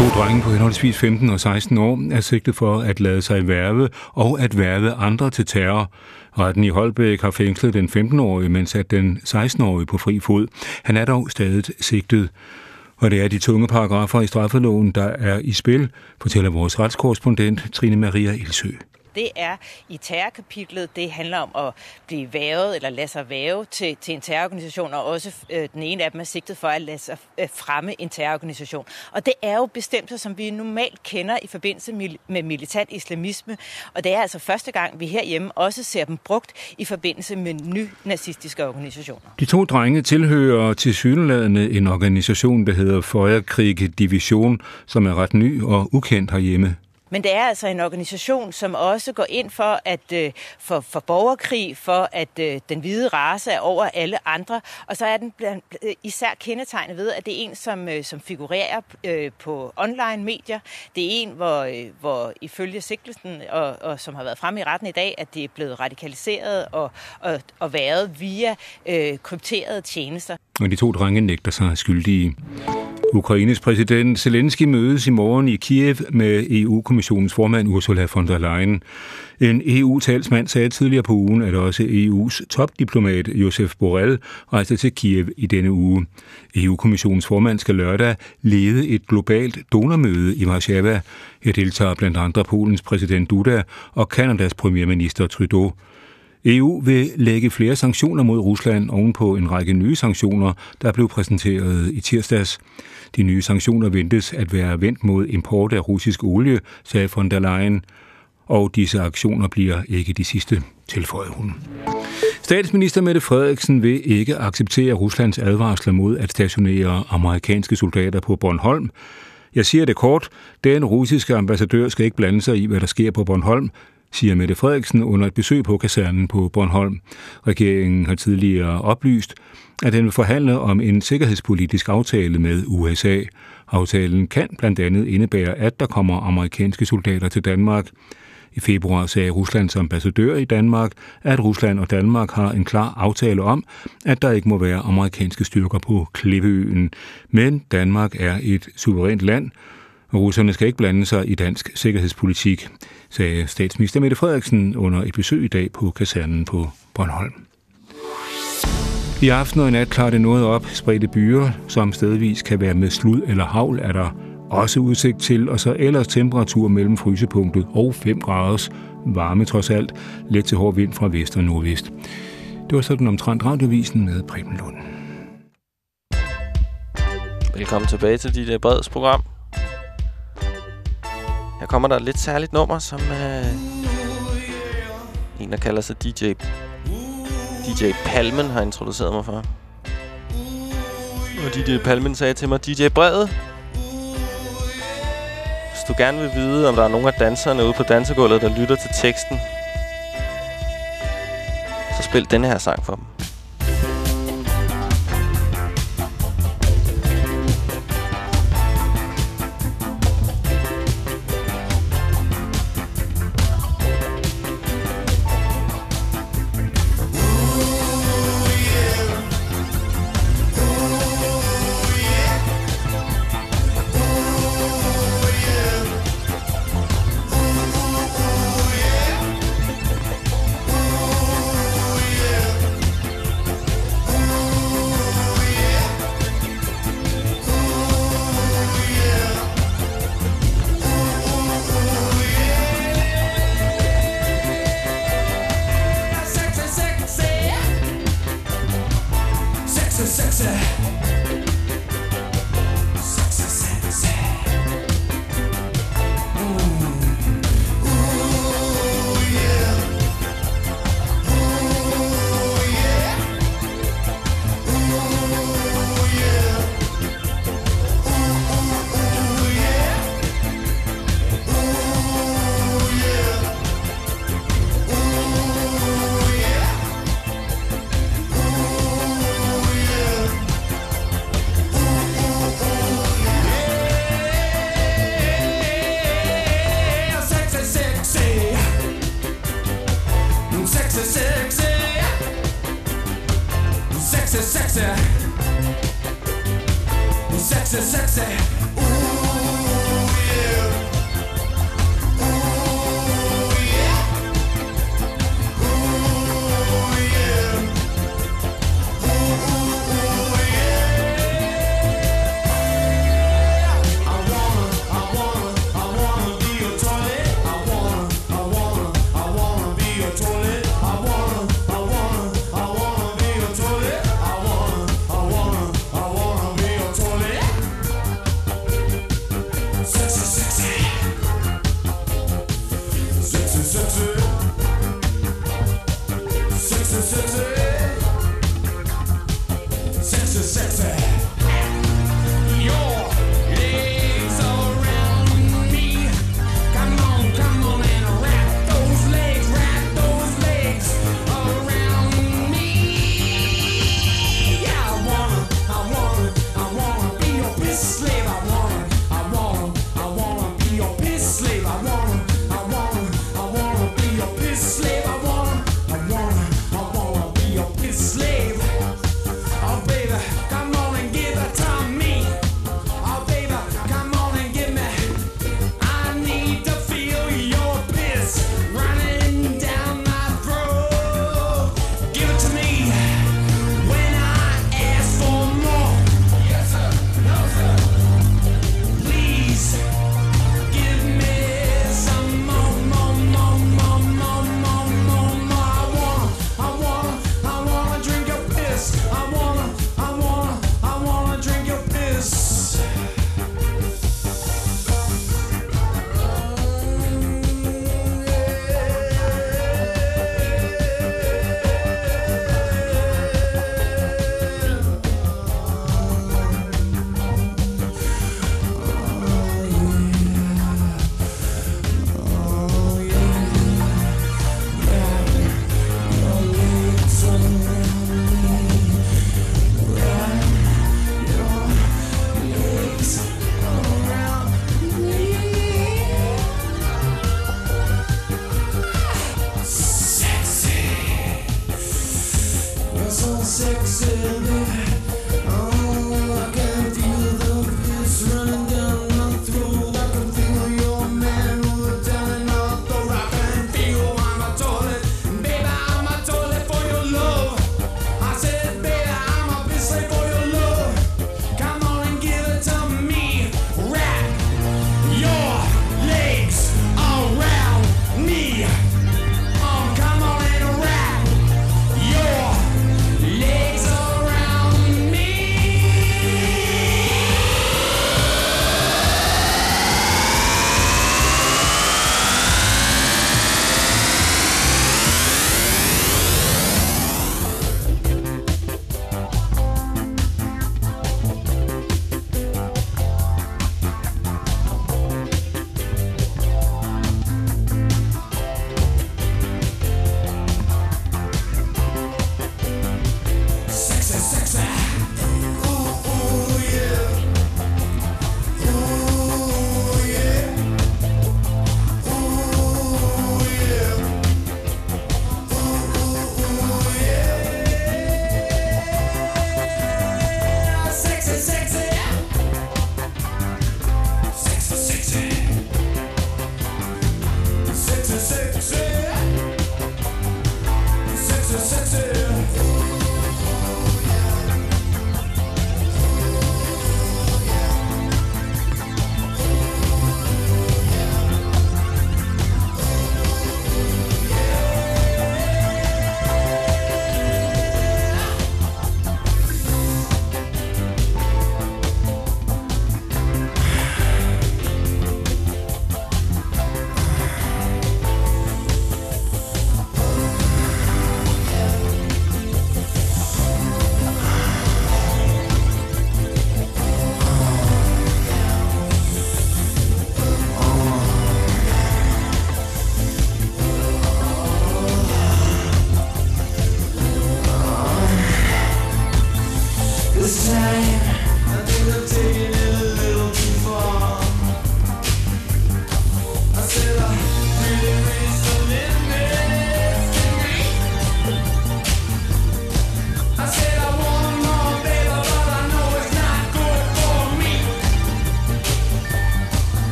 To drenge på henholdsvis 15 og 16 år er sigtet for at lade sig værve og at værve andre til terror. Retten i Holbæk har fængslet den 15-årige, mens at den 16-årige på fri fod. Han er dog stadig sigtet. Og det er de tunge paragrafer i straffeloven, der er i spil, fortæller vores retskorrespondent Trine Maria Ilsø. Det er i terrorkapitlet, det handler om at blive vævet eller lade sig væve til, til en terrororganisation, og også øh, den ene af dem er sigtet for at lade sig øh, fremme en terrororganisation. Og det er jo bestemmelser, som vi normalt kender i forbindelse mil- med militant islamisme, og det er altså første gang, vi herhjemme også ser dem brugt i forbindelse med ny-nazistiske organisationer. De to drenge tilhører til syneladende en organisation, der hedder Feuerkrieg Division, som er ret ny og ukendt herhjemme. Men det er altså en organisation, som også går ind for at øh, for, for borgerkrig, for at øh, den hvide race er over alle andre. Og så er den blandt, øh, især kendetegnet ved, at det er en, som, øh, som figurerer øh, på online medier. Det er en, hvor, øh, hvor ifølge sigtelsen, og, og som har været fremme i retten i dag, at det er blevet radikaliseret og, og, og været via øh, krypterede tjenester. Og de to drenge nægter sig skyldige. Ukraines præsident Zelensky mødes i morgen i Kiev med EU-kommissionens formand Ursula von der Leyen. En EU-talsmand sagde tidligere på ugen, at også EU's topdiplomat Josef Borrell rejste til Kiev i denne uge. EU-kommissionens formand skal lørdag lede et globalt donormøde i Warszawa. Her deltager blandt andre Polens præsident Duda og Kanadas premierminister Trudeau. EU vil lægge flere sanktioner mod Rusland ovenpå en række nye sanktioner, der blev præsenteret i tirsdags. De nye sanktioner ventes at være vendt mod import af russisk olie, sagde von der Leyen, og disse aktioner bliver ikke de sidste, tilføjede hun. Statsminister Mette Frederiksen vil ikke acceptere Ruslands advarsler mod at stationere amerikanske soldater på Bornholm. Jeg siger det kort, den russiske ambassadør skal ikke blande sig i, hvad der sker på Bornholm, siger Mette Frederiksen under et besøg på kasernen på Bornholm. Regeringen har tidligere oplyst, at den vil forhandle om en sikkerhedspolitisk aftale med USA. Aftalen kan blandt andet indebære, at der kommer amerikanske soldater til Danmark. I februar sagde Ruslands ambassadør i Danmark, at Rusland og Danmark har en klar aftale om, at der ikke må være amerikanske styrker på Klippeøen. Men Danmark er et suverænt land, og russerne skal ikke blande sig i dansk sikkerhedspolitik, sagde statsminister Mette Frederiksen under et besøg i dag på kasernen på Bornholm. I aften og i nat klarer det noget op. Spredte byer, som stedvis kan være med slud eller havl, er der også udsigt til, og så ellers temperatur mellem frysepunktet og 5 graders varme trods alt, let til hård vind fra vest og nordvest. Det var sådan omtrent radiovisen med Preben Lund. Velkommen tilbage til dit øh, Breds program. Her kommer der et lidt særligt nummer, som øh, en, der kalder sig DJ, DJ Palmen, har introduceret mig for. Og DJ Palmen sagde til mig, DJ Brevet, hvis du gerne vil vide, om der er nogen af danserne ude på dansegulvet, der lytter til teksten, så spil denne her sang for dem.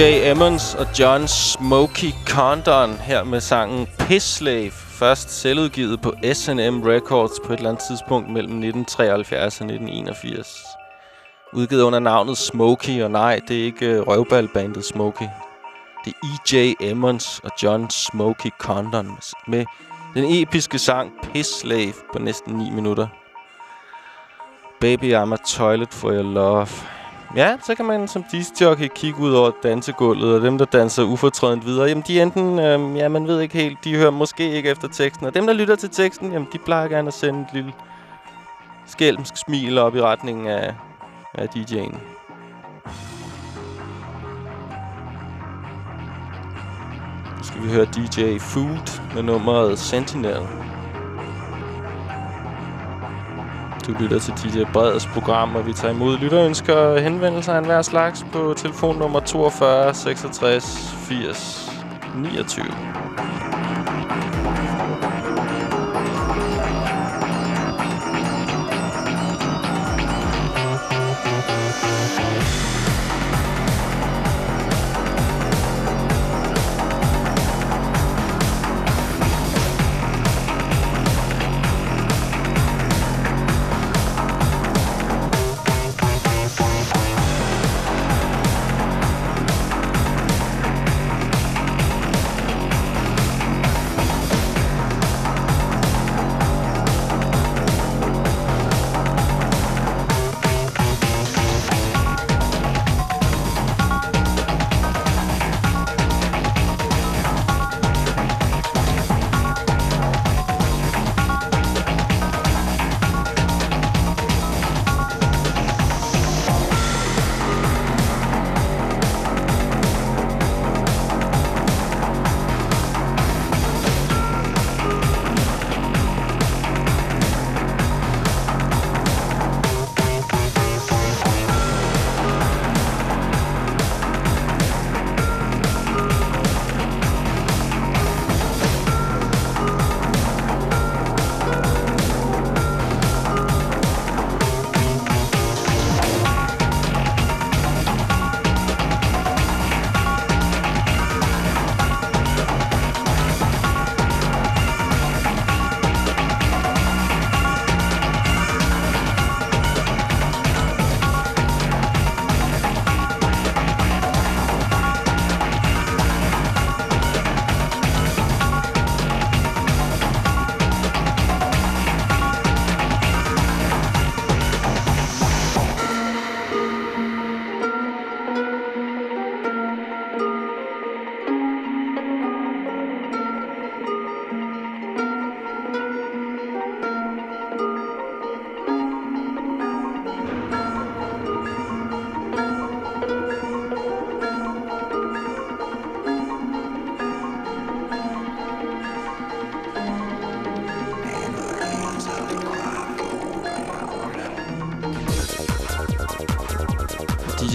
E.J. Emmons og John Smokey Condon her med sangen Pisslave, Først selvudgivet på S&M Records på et eller andet tidspunkt mellem 1973 og 1981. Udgivet under navnet Smokey, og nej, det er ikke øh, røvballbandet Smokey. Det er E.J. Emmons og John Smokey Condon med, den episke sang Pisslave på næsten 9 minutter. Baby, I'm a toilet for your love. Ja, så kan man som disjockey kigge ud over dansegulvet, og dem, der danser ufortrødent videre, jamen de enten, øhm, ja, man ved ikke helt, de hører måske ikke efter teksten. Og dem, der lytter til teksten, jamen de plejer gerne at sende et lille skælmsk smil op i retningen af, af DJ'en. Nu skal vi høre DJ Food med nummeret Sentinel. Du lytter til DJ Breds program, og vi tager imod lytterønsker og henvendelser af enhver slags på telefonnummer 42 66 80 29.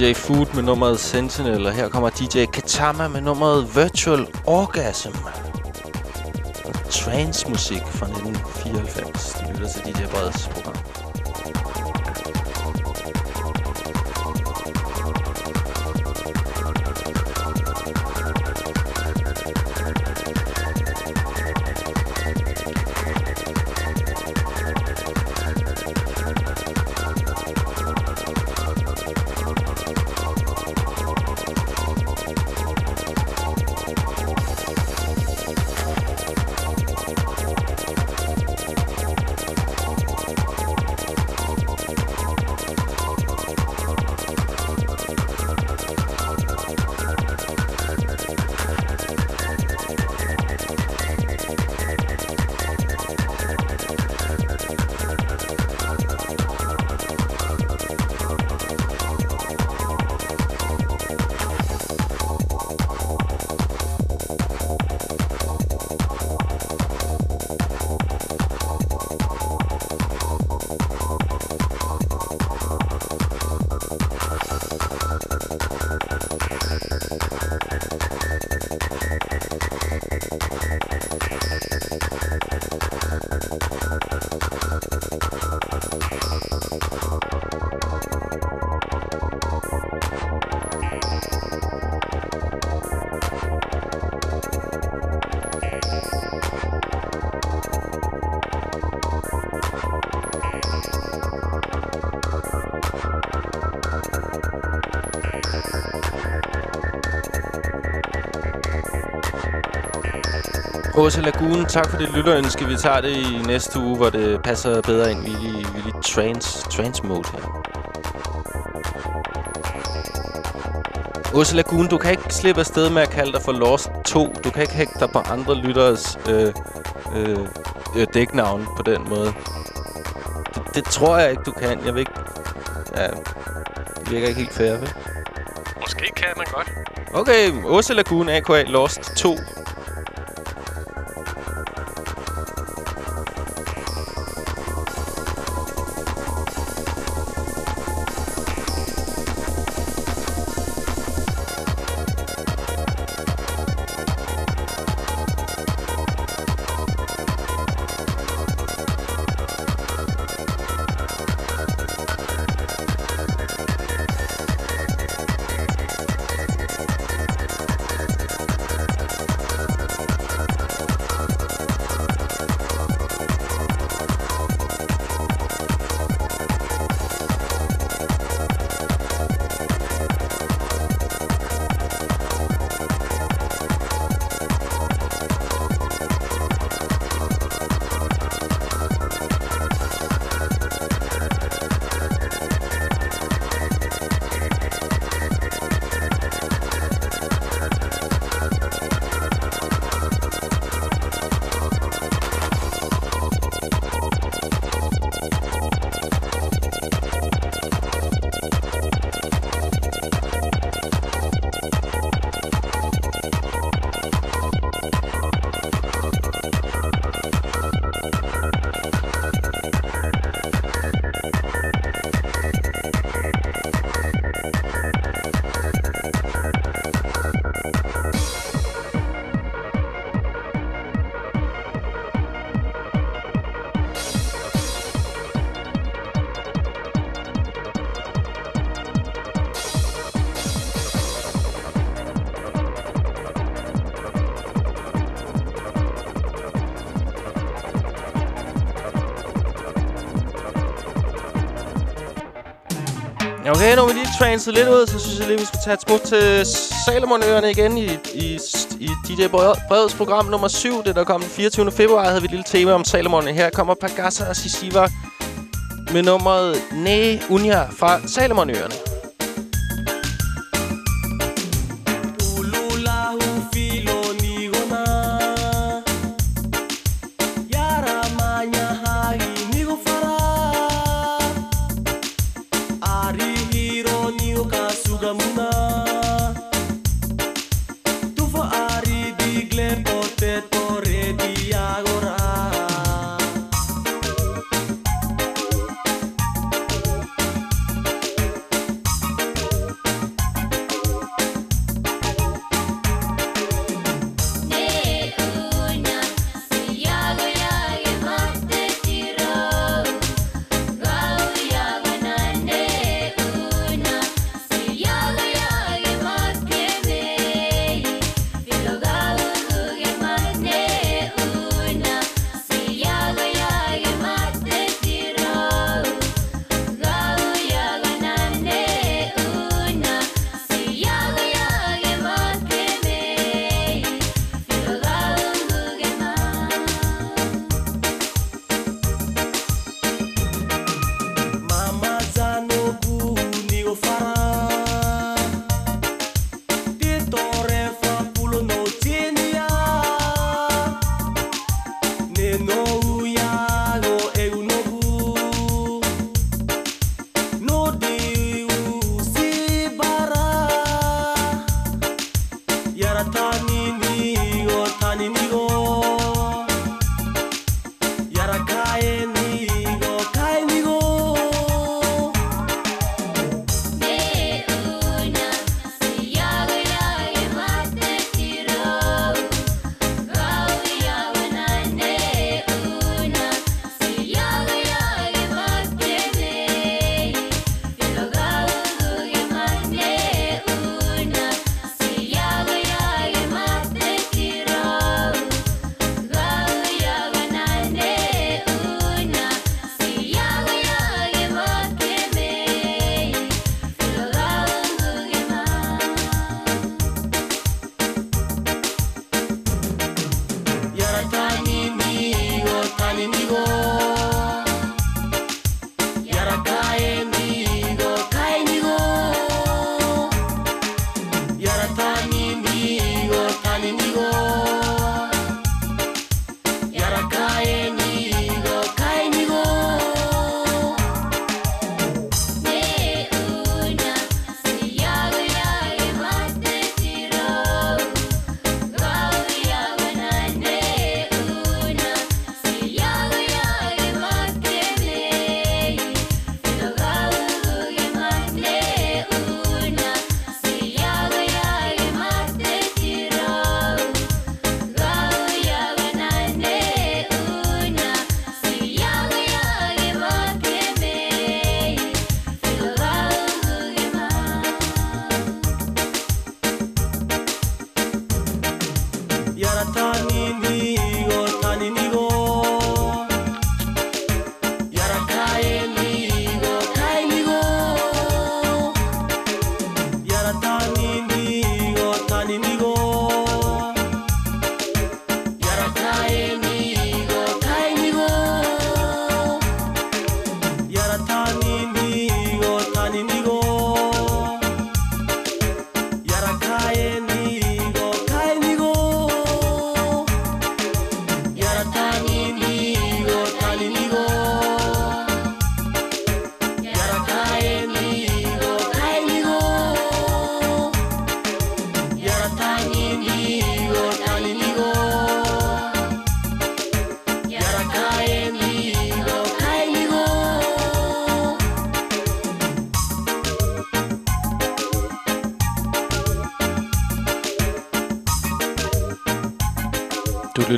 DJ Food med nummeret Sentinel, og her kommer DJ Katama med nummeret Virtual Orgasm. Trance musik fra 1994. De lytter til DJ Breds program. Åse Lagun, tak for det lytterønske. Vi tager det i næste uge, hvor det passer bedre ind. Vi er i, vi er i trance, trance mode her. Åse Lagun, du kan ikke slippe afsted med at kalde dig for Lost 2. Du kan ikke hægte dig på andre lytteres øh, øh, øh, dæknavn på den måde. Det, det tror jeg ikke, du kan. Jeg ved ikke... Ja, det virker ikke helt fair, vel? Måske kan man godt. Okay, Åse Lagun, A.K.A. Lost 2. Okay, nu vi lige transet lidt ud, så synes jeg lige, vi skal tage et smut til Salomonøerne igen i, i, i DJ Breds program nummer 7. Det der kom den 24. februar, havde vi et lille tema om Salomonøerne. Her kommer Pagasa og Sisiva med nummeret Næ Unja fra Salomonøerne.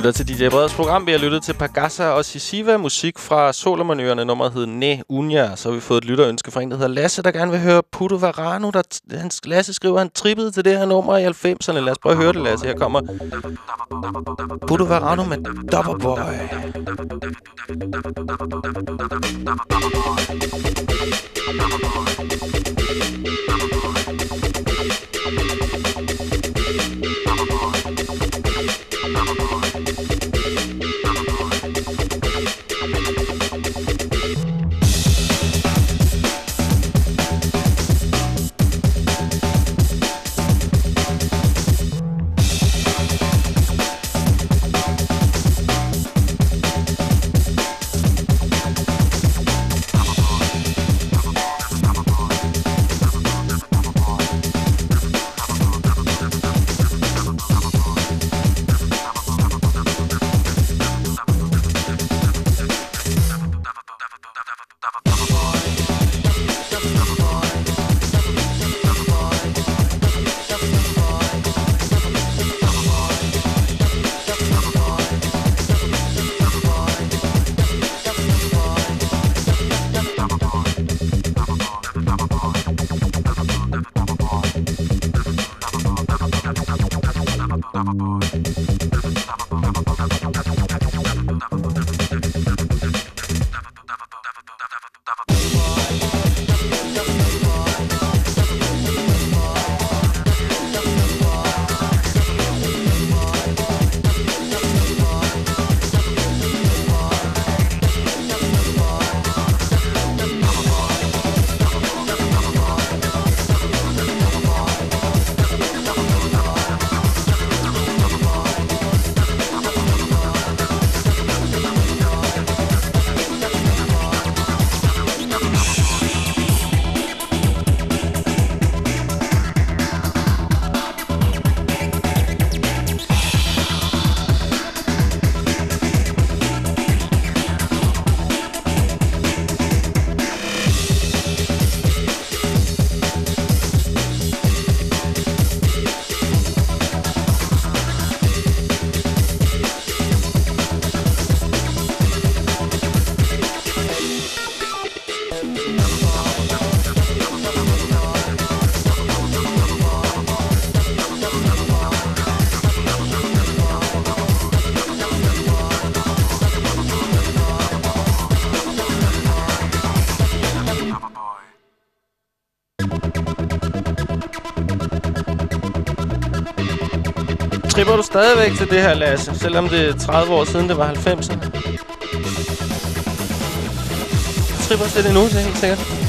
Lytter til DJ Breds program. Vi har lyttet til Pagasa og Sisiva, musik fra Solomonøerne. Nummeret hed Ne Unja. Så har vi fået et lytterønske fra en, der hedder Lasse, der gerne vil høre Puto Varano. Der han, Lasse skriver, han trippede til det her nummer i 90'erne. Lad os prøve at høre det, Lasse. Her kommer Puto Varano med Dopperboy. Tripper stadigvæk til det her, Lasse? Selvom det er 30 år siden, det var 90'erne. Tripper til det nu, det er helt sikkert.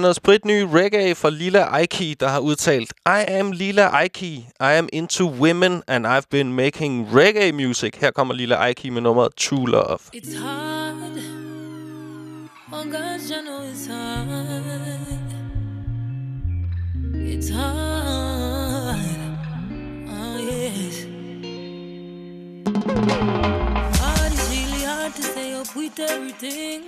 Nu høre noget spritny reggae fra Lila Aiki, der har udtalt I am Lila Aiki. I am into women, and I've been making reggae music. Her kommer Lila Aiki med nummeret True Love. It's hard. Oh God, you know it's hard. It's hard. Oh yes. With everything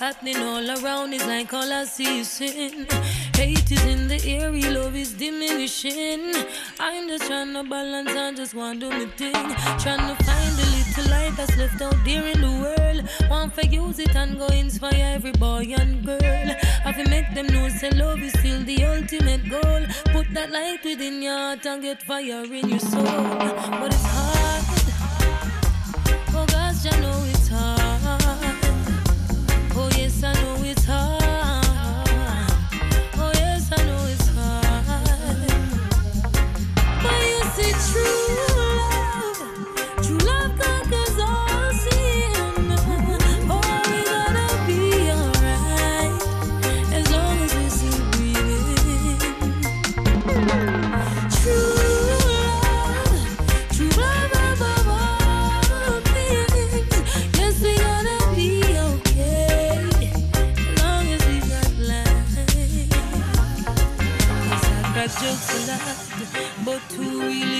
happening all around. It's like all I see is sin. Hate is in the air, love is diminishing. I'm just trying to balance, I just want to do my thing. Trying to find the little light that's left out there in the world. Want to use it and go inspire every boy and girl. Have to make them know say love is still the ultimate goal. Put that light within your heart and get fire in your soul. But it's hard. Oh gosh, I know it's hard. True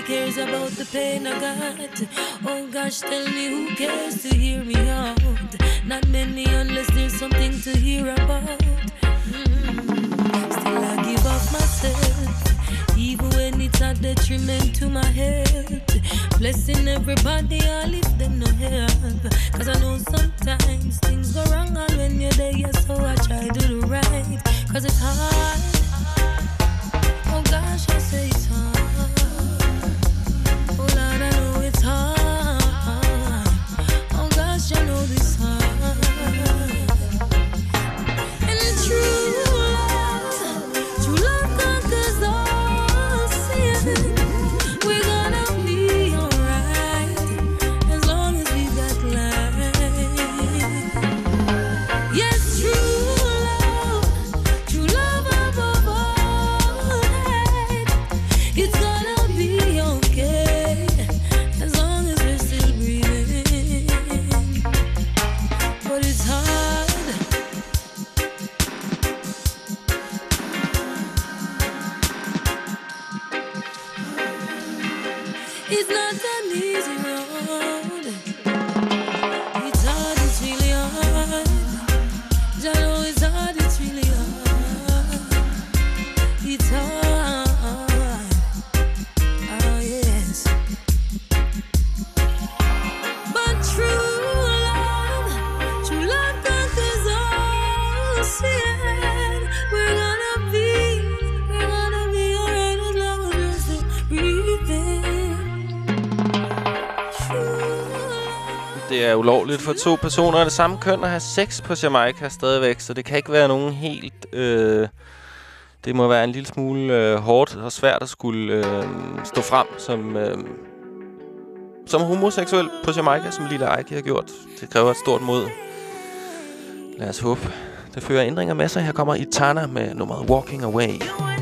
cares about the pain I got? Oh gosh, tell me who cares to hear me out? Not many, unless there's something to hear about. Mm. Still, I give up myself, even when it's a detriment to my health. Blessing everybody, I leave them no help. Cause I know sometimes things go wrong, and when you're there, yeah, so I try to do right. Cause it's hard. Oh gosh, I say it's hard. ulovligt for to personer af det samme køn at have sex på Jamaica stadigvæk, så det kan ikke være nogen helt... Øh, det må være en lille smule øh, hårdt og svært at skulle øh, stå frem som, øh, som homoseksuel på Jamaica, som Lille Ike har gjort. Det kræver et stort mod. Lad os håbe. Det fører ændringer med sig. Her kommer Itana med nummeret Walking Away. Walking Away.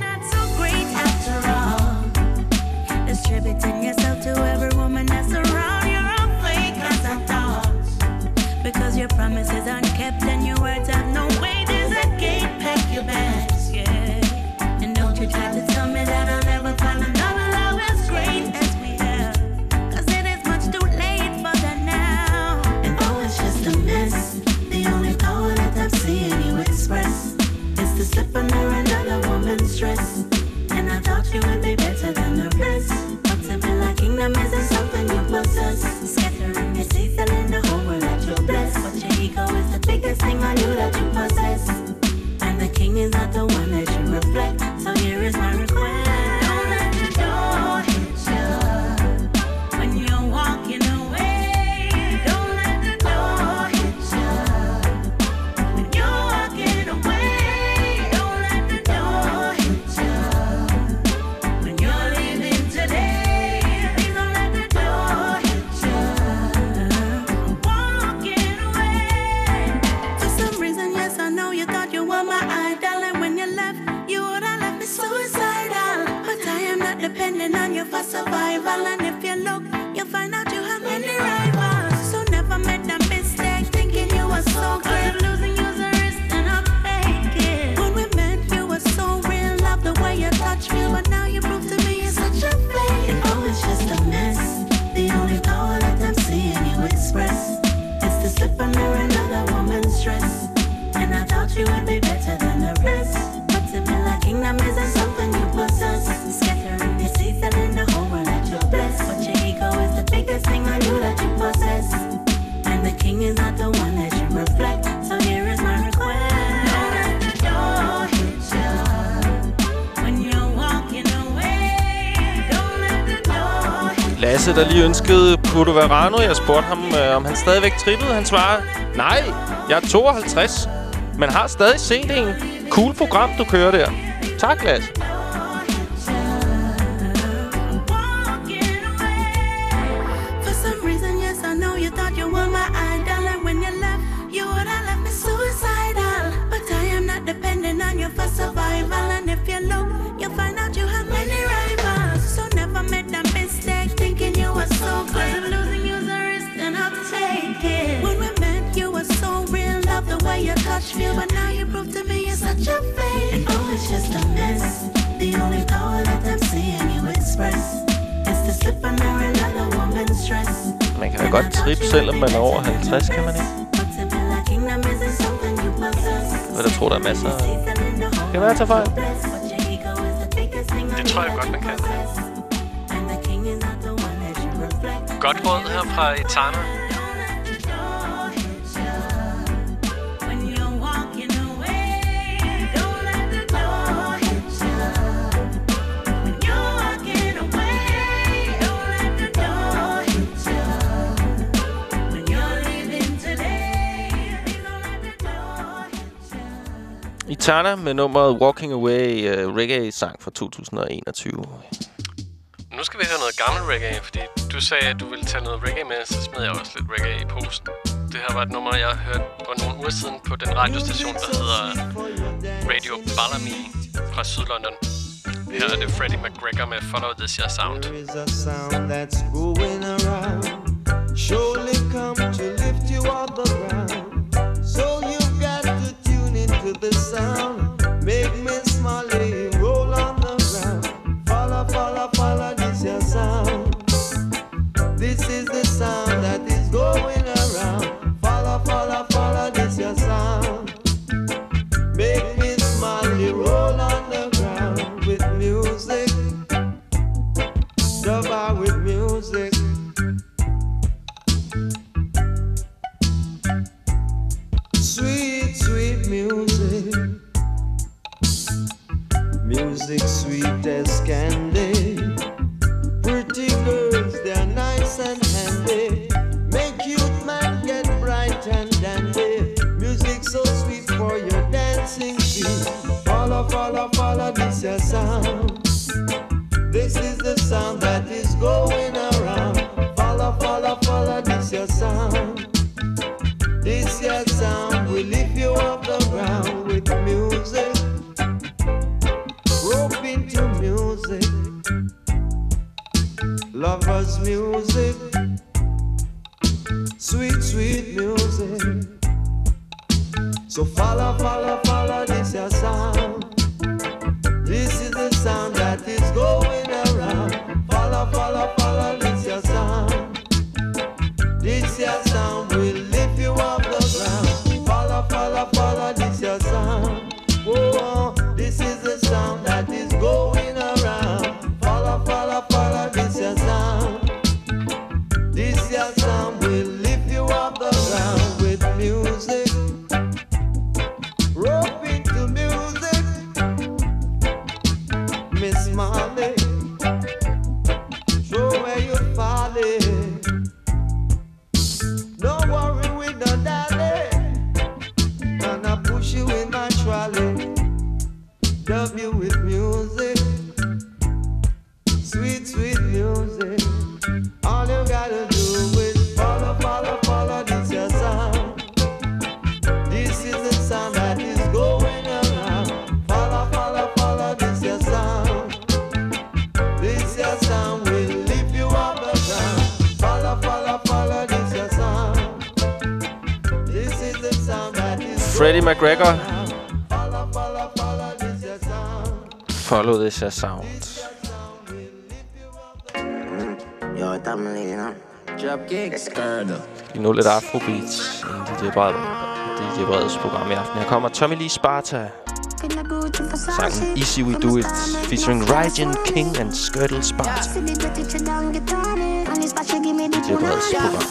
this thing I knew that you possess. And the king is not the one that you reflect. So here is my request. survival. And if you look Lasse, der lige ønskede Puto Verano. Jeg spurgte ham, øh, om han stadigvæk trippede. Han svarer, nej, jeg er 52, men har stadig CD'en. Cool program, du kører der. Tak, Lasse. such a fade. Oh, just a mess. The only power that I'm seeing you express is the slip and mirror another woman's dress. Man kan da godt trippe, selvom man er over 50, kan man ikke? Jeg der tror, der er masser af... Kan være, jeg tager fejl? Det tror jeg godt, man kan. Godt råd her fra Etana. Itana med nummeret Walking Away, uh, reggae-sang fra 2021. Nu skal vi høre noget gammel reggae, fordi du sagde, at du ville tage noget reggae med, så smed jeg også lidt reggae i posen. Det her var et nummer, jeg hørte for nogle uger siden på den radiostation, der hedder Radio Ballamy fra Sydlondon. Her er det Freddie McGregor med Follow This Your Sound. There is a sound that's going around, surely come to lift you off the sound, as candy. Pretty girls, they're nice and handy. Make youth man get bright and dandy. Music so sweet for your dancing feet. Follow, follow, follow this your sound. This is the sound that is going Lovers music. Sweet, sweet music. So follow, follow, Follow this your sound. Yo, estamos lidiando. Drop kicks. Skirtle. Vi nu lidt afrobeats inden DJ Bred, DJ Breds program i aften. Her kommer Tommy Lee Sparta. Sangen Easy We Do It, featuring Ryan King and Skirtle Sparta. DJ Breds program.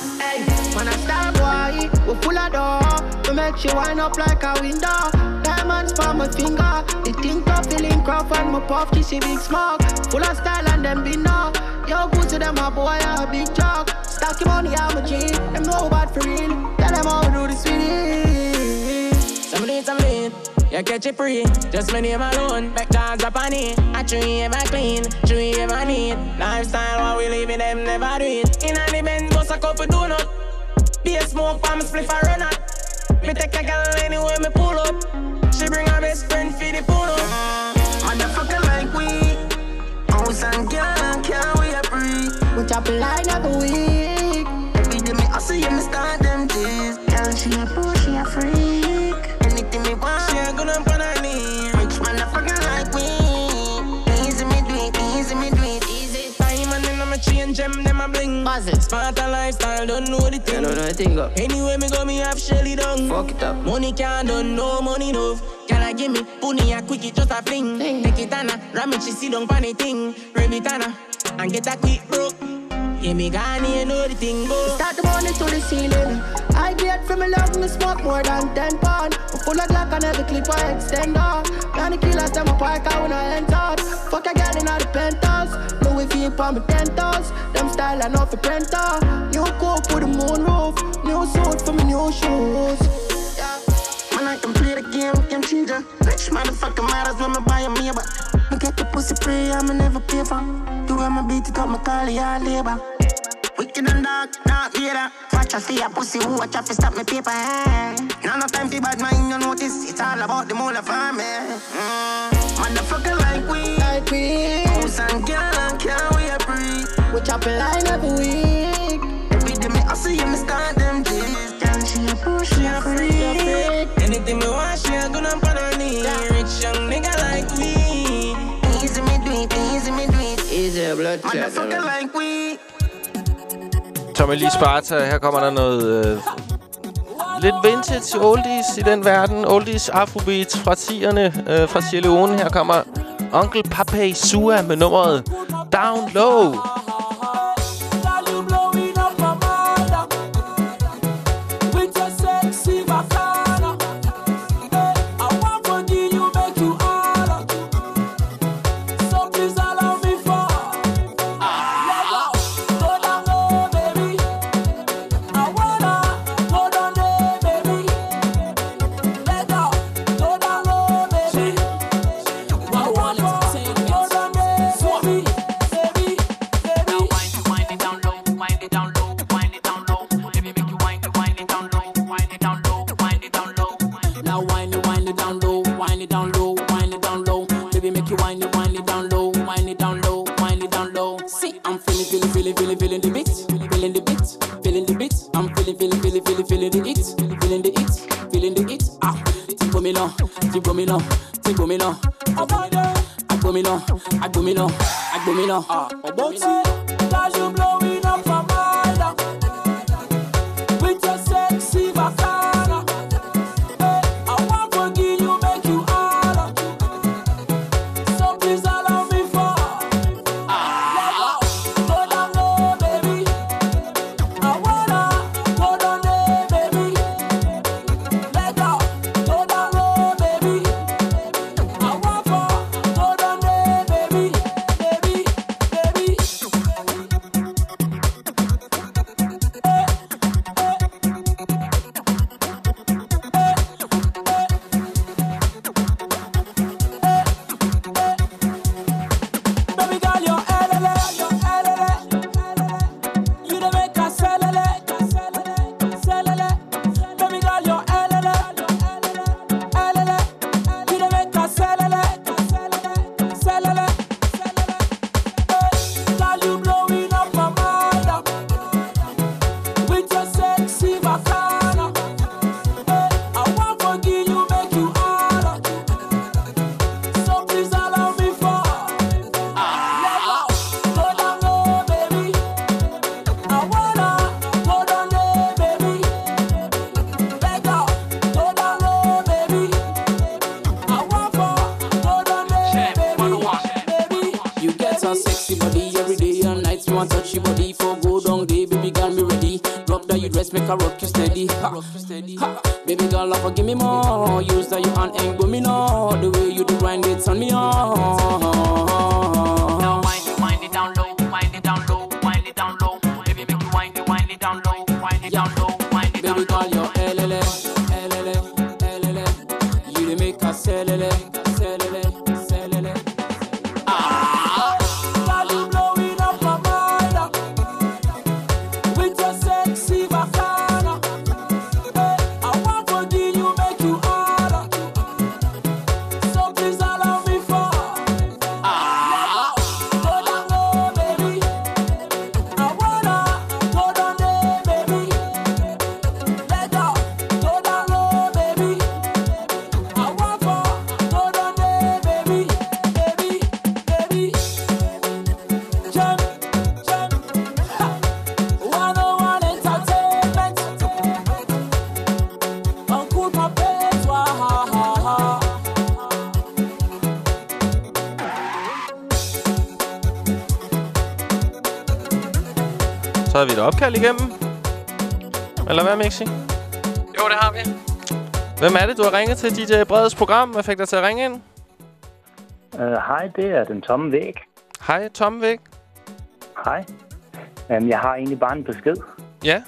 Man, a star boy, we full of dough. To make you wind up like a window. Diamonds for my finger. The think of feeling crop and my puff, kiss a big smoke. Full of style and them be no. Yo, good to them, a boy, a big joke. Stack your money, I'm a G. Them know bad for real. Tell them how we do this with it. Some lead, some lead. You catch it free. Just my name alone. Back dogs up on it. I tree ever clean. Tree ever neat. Lifestyle while we living them never do it. In the Benz, bust a couple donut. Be a smoke, palm spliff a run out. Me take a girl anywhere me pull up. Friend pull up. Motherfucker like we. House and girl, can't we a free? We chop it every week. Every day me hustle, yeah, me start them days. Girl, she a pro, she a freak. Anything me want, She a good up on her knee. Rich motherfucker like we. Easy me do it, easy me do it, easy. Diamond in my chain gem, them a bling. Smarter lifestyle, don't know the thing. don't know the thing, go. Anyway, me go, me have Shelly down. Fuck it up. Money can't done, no money enough. Give me pony a quickie, just a fling? Take it, Anna. Ram it, she see don't funny thing. Rev it, Anna. And get a quick broke. Yeah, me gone, you know the thing go. Start the money to the ceiling. I get from a love me smoke more than 10 pound. Full of Glock and every clip I extend on. Many killers them a park I enter. Fuck I got in all the penthouse. Louis V on me ten toes. Them style I know for printer. New coat for the moon roof. New suit for me new shoes. I can play the game, game changer. Rich motherfucker matters when me buy a me but Me get the pussy free, I'ma never pay for. Do I'ma beat it up, me call it all labor. Wicked and dark, not better. Watch us see a pussy who watch out to stop me paper. Eh. Now no time for bad mind, you notice. It's all about the mole of farm, eh. Mm. Motherfucker like we, like we. House and girl and can we free. We chop a line every week. Every day me hustle, you me start them G's. She a a free. Anything me want, she a gonna put on knee. Rich young nigga like me. Easy me do it, easy me do it. Easy blood clot. Motherfucker like we. Tommy Lee Sparta, her kommer der noget øh, lidt vintage oldies i den verden. Oldies afrobeats fra 10'erne øh, fra Sierra Leone. Her kommer Onkel Pape Sua med nummeret Down Low. Så har vi et opkald igennem. Eller hvad, Mixi? Jo, det har vi. Hvem er det, du har ringet til DJ Breds program? Hvad fik dig til at ringe ind? Uh, hej, det er den tomme væg. Hej, Tom Væk. Hej. Um, jeg har egentlig bare en besked. Ja,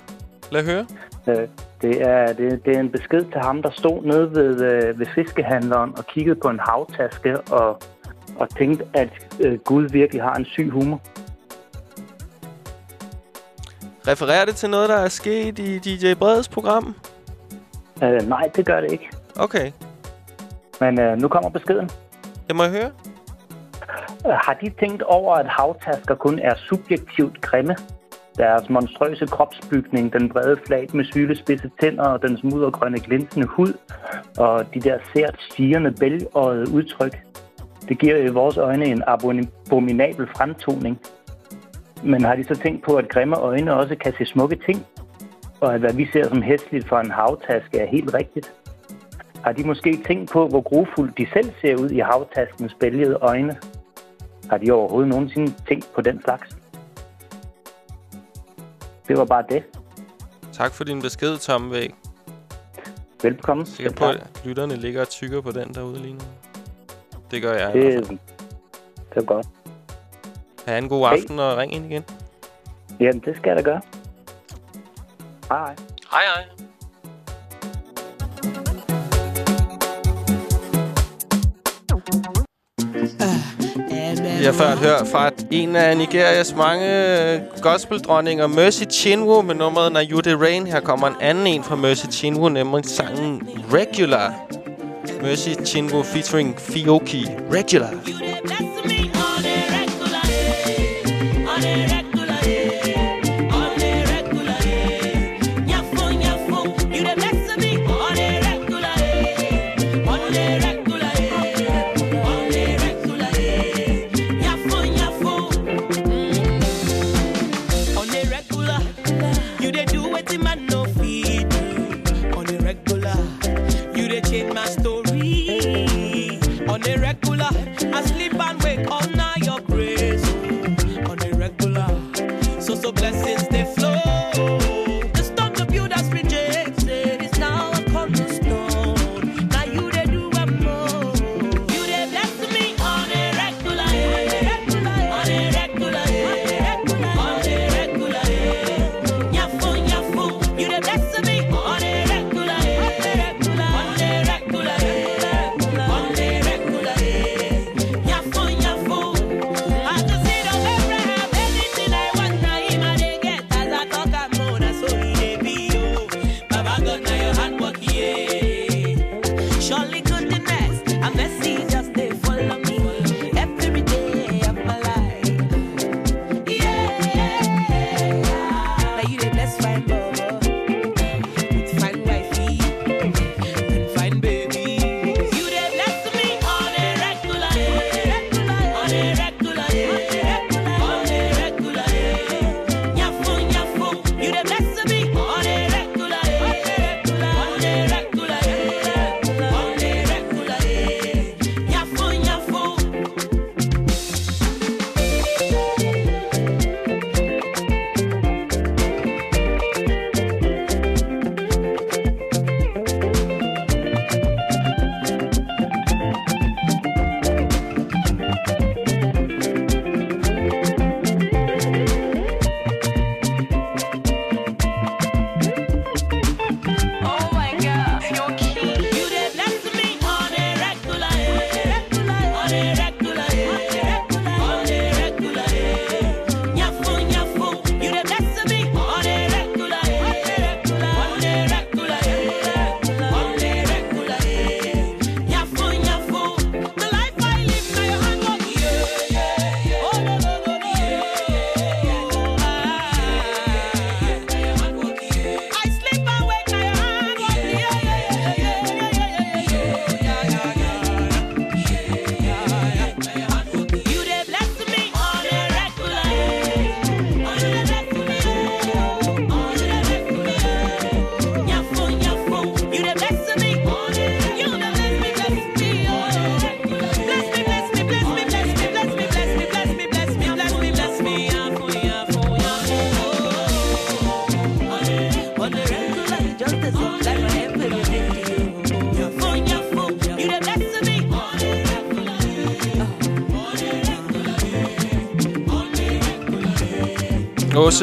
lad høre. Uh, det, er, det, det er en besked til ham, der stod nede ved, uh, ved fiskehandleren og kiggede på en havtaske og, og tænkte, at uh, Gud virkelig har en syg humor. Refererer det til noget, der er sket i DJ Breds program? Uh, nej, det gør det ikke. Okay. Men uh, nu kommer beskeden. Det må jeg høre. Uh, har de tænkt over, at havtasker kun er subjektivt grimme? Deres monstrøse kropsbygning, den brede flag med sylespidse tænder og den smuddergrønne glinsende hud, og de der sært stigende bælgøjede udtryk, det giver i vores øjne en abominabel fremtoning. Men har de så tænkt på, at grimme øjne også kan se smukke ting? Og at hvad vi ser som hæsligt for en havtaske er helt rigtigt? Har de måske tænkt på, hvor grufuldt de selv ser ud i havtaskens bælgede øjne? Har de overhovedet nogensinde tænkt på den slags? Det var bare det. Tak for din besked, Tom Væk. Velkommen. Sikker på, at lytterne ligger og tykker på den derude lige nu. Det gør jeg. Det, det er godt. Ha' en god aften og ring ind igen. Jamen, det skal jeg da gøre. Hej. Hej, hej. Vi har før hørt fra en af Nigerias mange øh, gospeldronninger, Mercy Chinwo, med nummeret Now You The Rain. Her kommer en anden en fra Mercy Chinwo, nemlig sangen Regular. Mercy Chinwo featuring Fioki. Regular.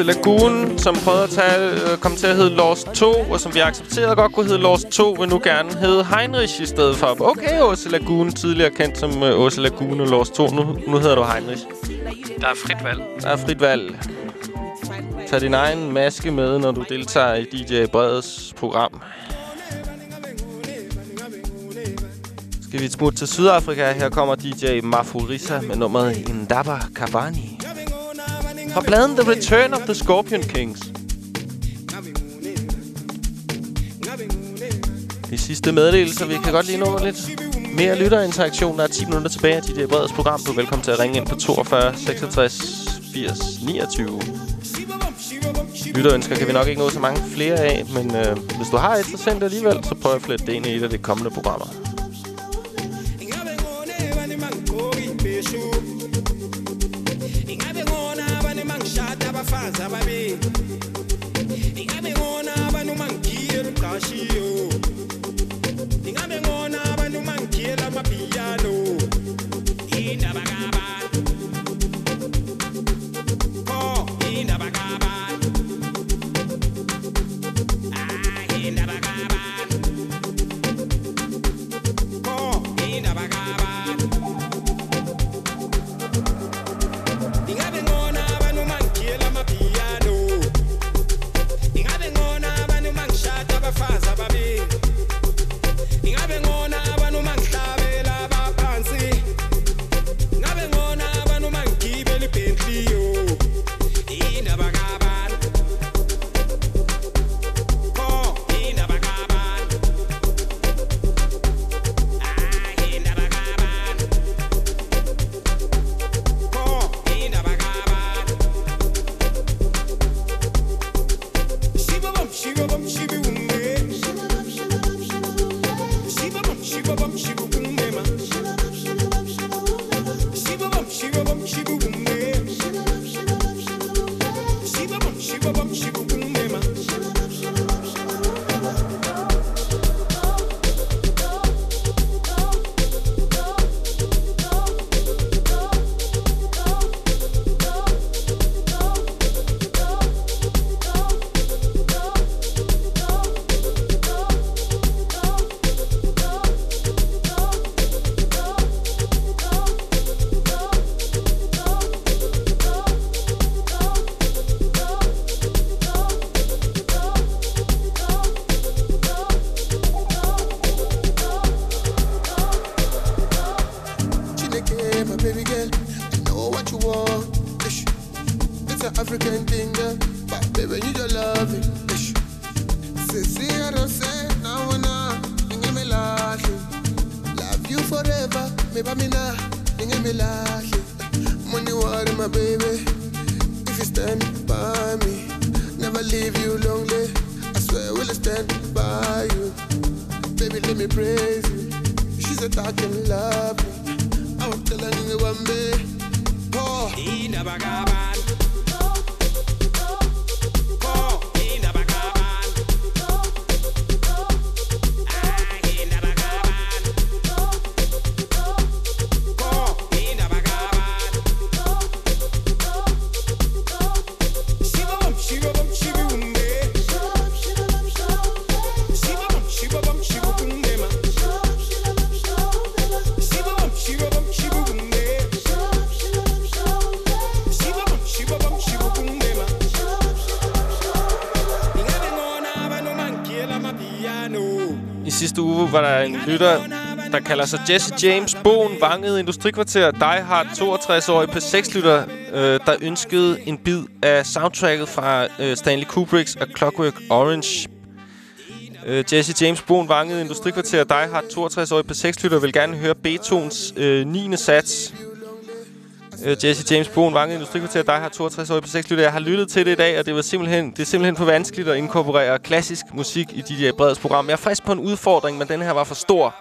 Åse Lagoon, som prøvede at tage, øh, komme til at hedde Lost 2, og som vi accepterede godt kunne hedde Lost 2, vil nu gerne hedde Heinrich i stedet for. Okay, Åse Lagoon, tidligere kendt som øh, Åse Lagoon og Lost 2. Nu, nu hedder du Heinrich. Der er frit valg. Der er frit valg. Tag din egen maske med, når du deltager i DJ Breds program. Skal vi et smut til Sydafrika? Her kommer DJ Mafurisa med nummeret Indaba Kabani. Fra bladen The Return of the Scorpion Kings. De sidste meddelelser. Vi kan godt lige nå lidt mere lytterinteraktion. Der er 10 minutter tilbage af DJ Breds program. Du er velkommen til at ringe ind på 42 66 80 29. Lytterønsker kan vi nok ikke nå så mange flere af, men øh, hvis du har et, så send det alligevel, så prøv at flette det ind i et af de kommende programmer. En lytter, der kalder sig Jesse James Boen, Vanget Industrikvarter, Die Hard 62-årig P6-lytter, øh, der ønskede en bid af soundtracket fra øh, Stanley Kubricks A Clockwork Orange. Øh, Jesse James Boen, Vanget Industrikvarter, Die Hard 62-årig P6-lytter, vil gerne høre Beethovens øh, 9. sats. Øh, Jesse James Boen, Vanget Industrikvarter, Die Hard 62-årig P6-lytter. Jeg har lyttet til det i dag, og det, var simpelthen, det er simpelthen for vanskeligt at inkorporere klassisk musik i DJ Breds program. Jeg er frisk på en udfordring, men den her var for stor.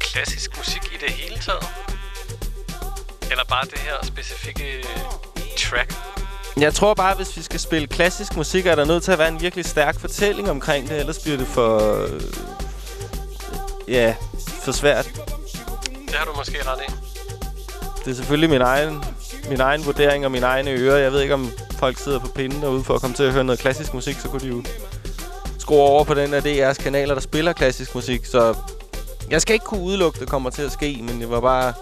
Klassisk musik i det hele taget? Eller bare det her specifikke track? Jeg tror bare, at hvis vi skal spille klassisk musik, er der nødt til at være en virkelig stærk fortælling omkring det. Ellers bliver det for... Ja, for svært. Det har du måske ret i. Det er selvfølgelig min egen, min egen vurdering og mine egne ører. Jeg ved ikke, om folk sidder på pinden derude for at komme til at høre noget klassisk musik, så kunne de jo skrue over på den af DR's kanaler, der spiller klassisk musik. Så jeg skal ikke kunne udelukke, det kommer til at ske, men det var bare...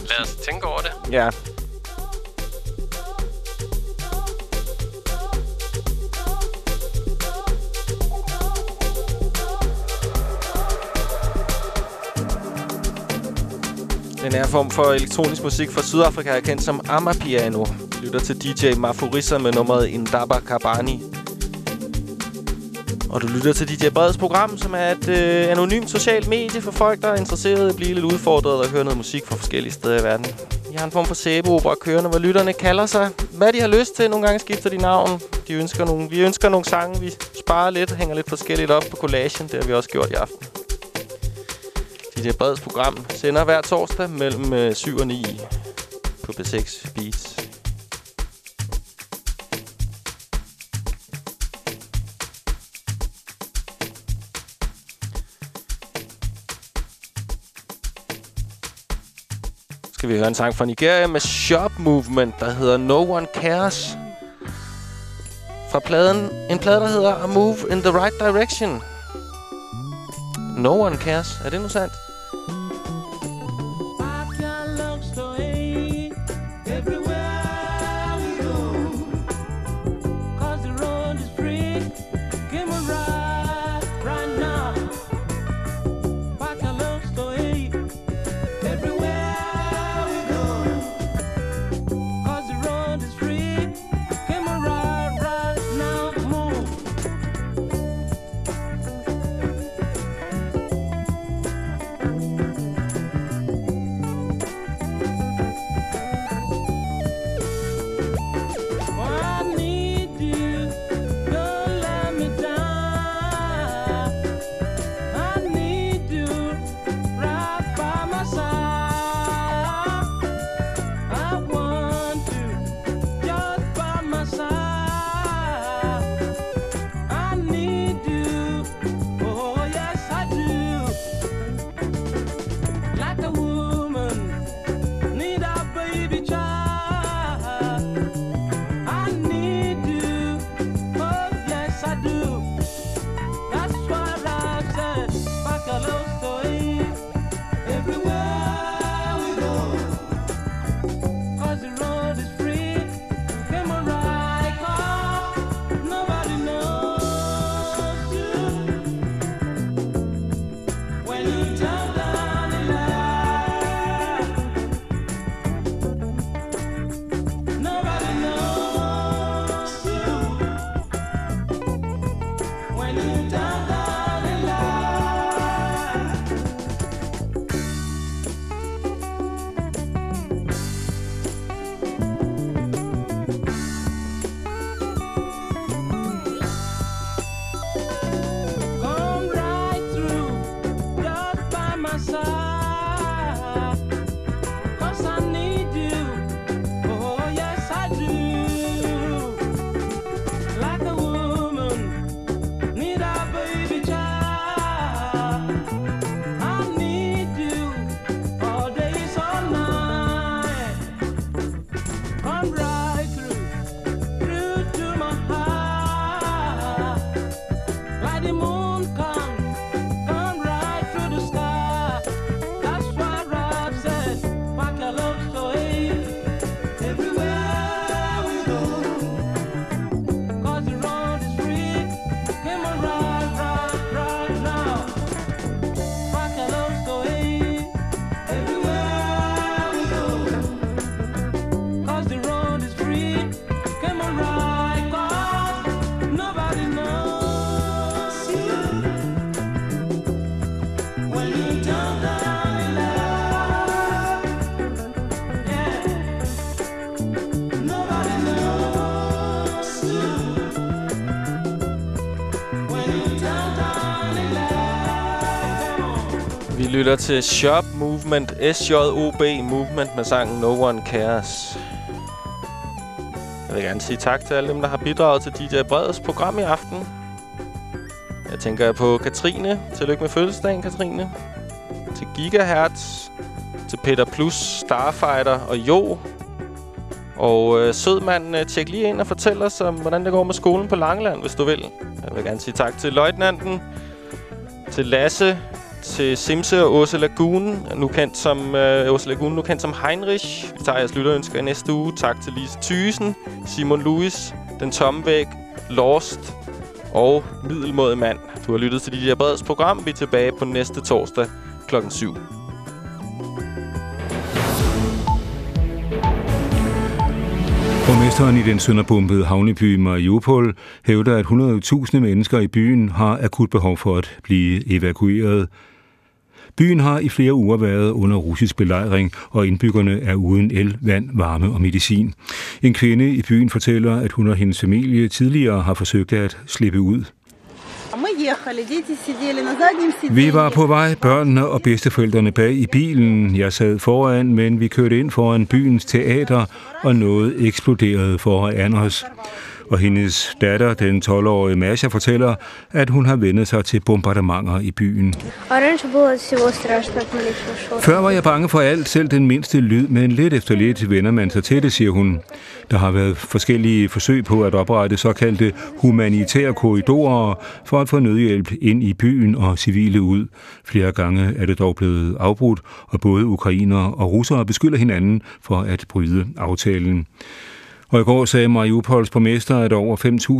Lad os tænke over det. Ja, Den her form for elektronisk musik fra Sydafrika er kendt som Amapiano. Vi lytter til DJ Mafurisa med nummeret Indaba Kabani. Og du lytter til DJ Breds program, som er et øh, anonymt socialt medie for folk, der er interesserede i at blive lidt udfordret og høre noget musik fra forskellige steder i verden. Vi har en form for sæbeopera kørende, hvor lytterne kalder sig, hvad de har lyst til. Nogle gange skifter de navn. De ønsker nogle, vi ønsker nogle sange, vi sparer lidt, hænger lidt forskelligt op på collagen. Det har vi også gjort i aften. DJ Breds program sender hver torsdag mellem øh, 7 og 9 på B6 Beats. skal vi høre en sang fra Nigeria med Shop Movement, der hedder No One Cares. Fra pladen, en plade, der hedder A Move in the Right Direction. No One Cares. Er det nu sandt? Lytter til Shop Movement, S-J-O-B Movement med sangen No One Cares. Jeg vil gerne sige tak til alle dem, der har bidraget til DJ Breds program i aften. Jeg tænker på Katrine. Tillykke med fødselsdagen, Katrine. Til Gigahertz, til Peter Plus, Starfighter og Jo. Og øh, sød øh, tjek lige ind og fortæl os, om, hvordan det går med skolen på Langeland, hvis du vil. Jeg vil gerne sige tak til løjtnanten, til Lasse, til Simse og Åse Lagun, nu kendt som øh, Åse Lagun, nu kendt som Heinrich. Vi tager jeres lytterønsker i næste uge. Tak til Lise Thysen, Simon Lewis, Den Tomme Væg, Lost og Middelmåde Mand. Du har lyttet til DJ Breds program. Vi er tilbage på næste torsdag klokken 7. Borgmesteren i den sønderbombede havneby Mariupol hævder, at 100.000 mennesker i byen har akut behov for at blive evakueret. Byen har i flere uger været under russisk belejring, og indbyggerne er uden el, vand, varme og medicin. En kvinde i byen fortæller, at hun og hendes familie tidligere har forsøgt at slippe ud. Vi var på vej, børnene og bedsteforældrene bag i bilen. Jeg sad foran, men vi kørte ind foran byens teater, og noget eksploderede foran os og hendes datter, den 12-årige Masha, fortæller, at hun har vendet sig til bombardementer i byen. Før var jeg bange for alt, selv den mindste lyd, men lidt efter lidt vender man sig til det, siger hun. Der har været forskellige forsøg på at oprette såkaldte humanitære korridorer for at få nødhjælp ind i byen og civile ud. Flere gange er det dog blevet afbrudt, og både ukrainer og russere beskylder hinanden for at bryde aftalen. Og i går sagde Mariupols borgmester, at over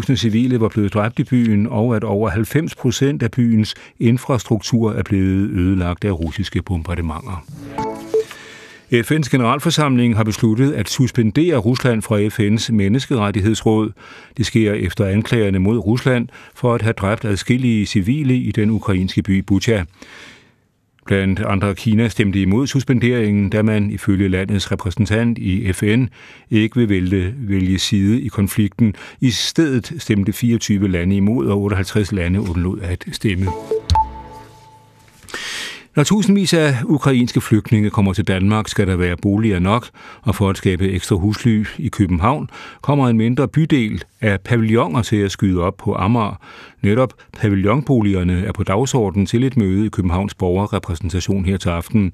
5.000 civile var blevet dræbt i byen, og at over 90 procent af byens infrastruktur er blevet ødelagt af russiske bombardementer. FN's generalforsamling har besluttet at suspendere Rusland fra FN's menneskerettighedsråd. Det sker efter anklagerne mod Rusland for at have dræbt adskillige civile i den ukrainske by Bucha. Blandt andre Kina stemte imod suspenderingen, da man ifølge landets repræsentant i FN ikke vil vælge, vælge side i konflikten. I stedet stemte 24 lande imod, og 58 lande undlod at stemme. Når tusindvis af ukrainske flygtninge kommer til Danmark, skal der være boliger nok, og for at skabe ekstra husly i København, kommer en mindre bydel af pavilloner til at skyde op på Amager. Netop pavillonboligerne er på dagsordenen til et møde i Københavns borgerrepræsentation her til aften.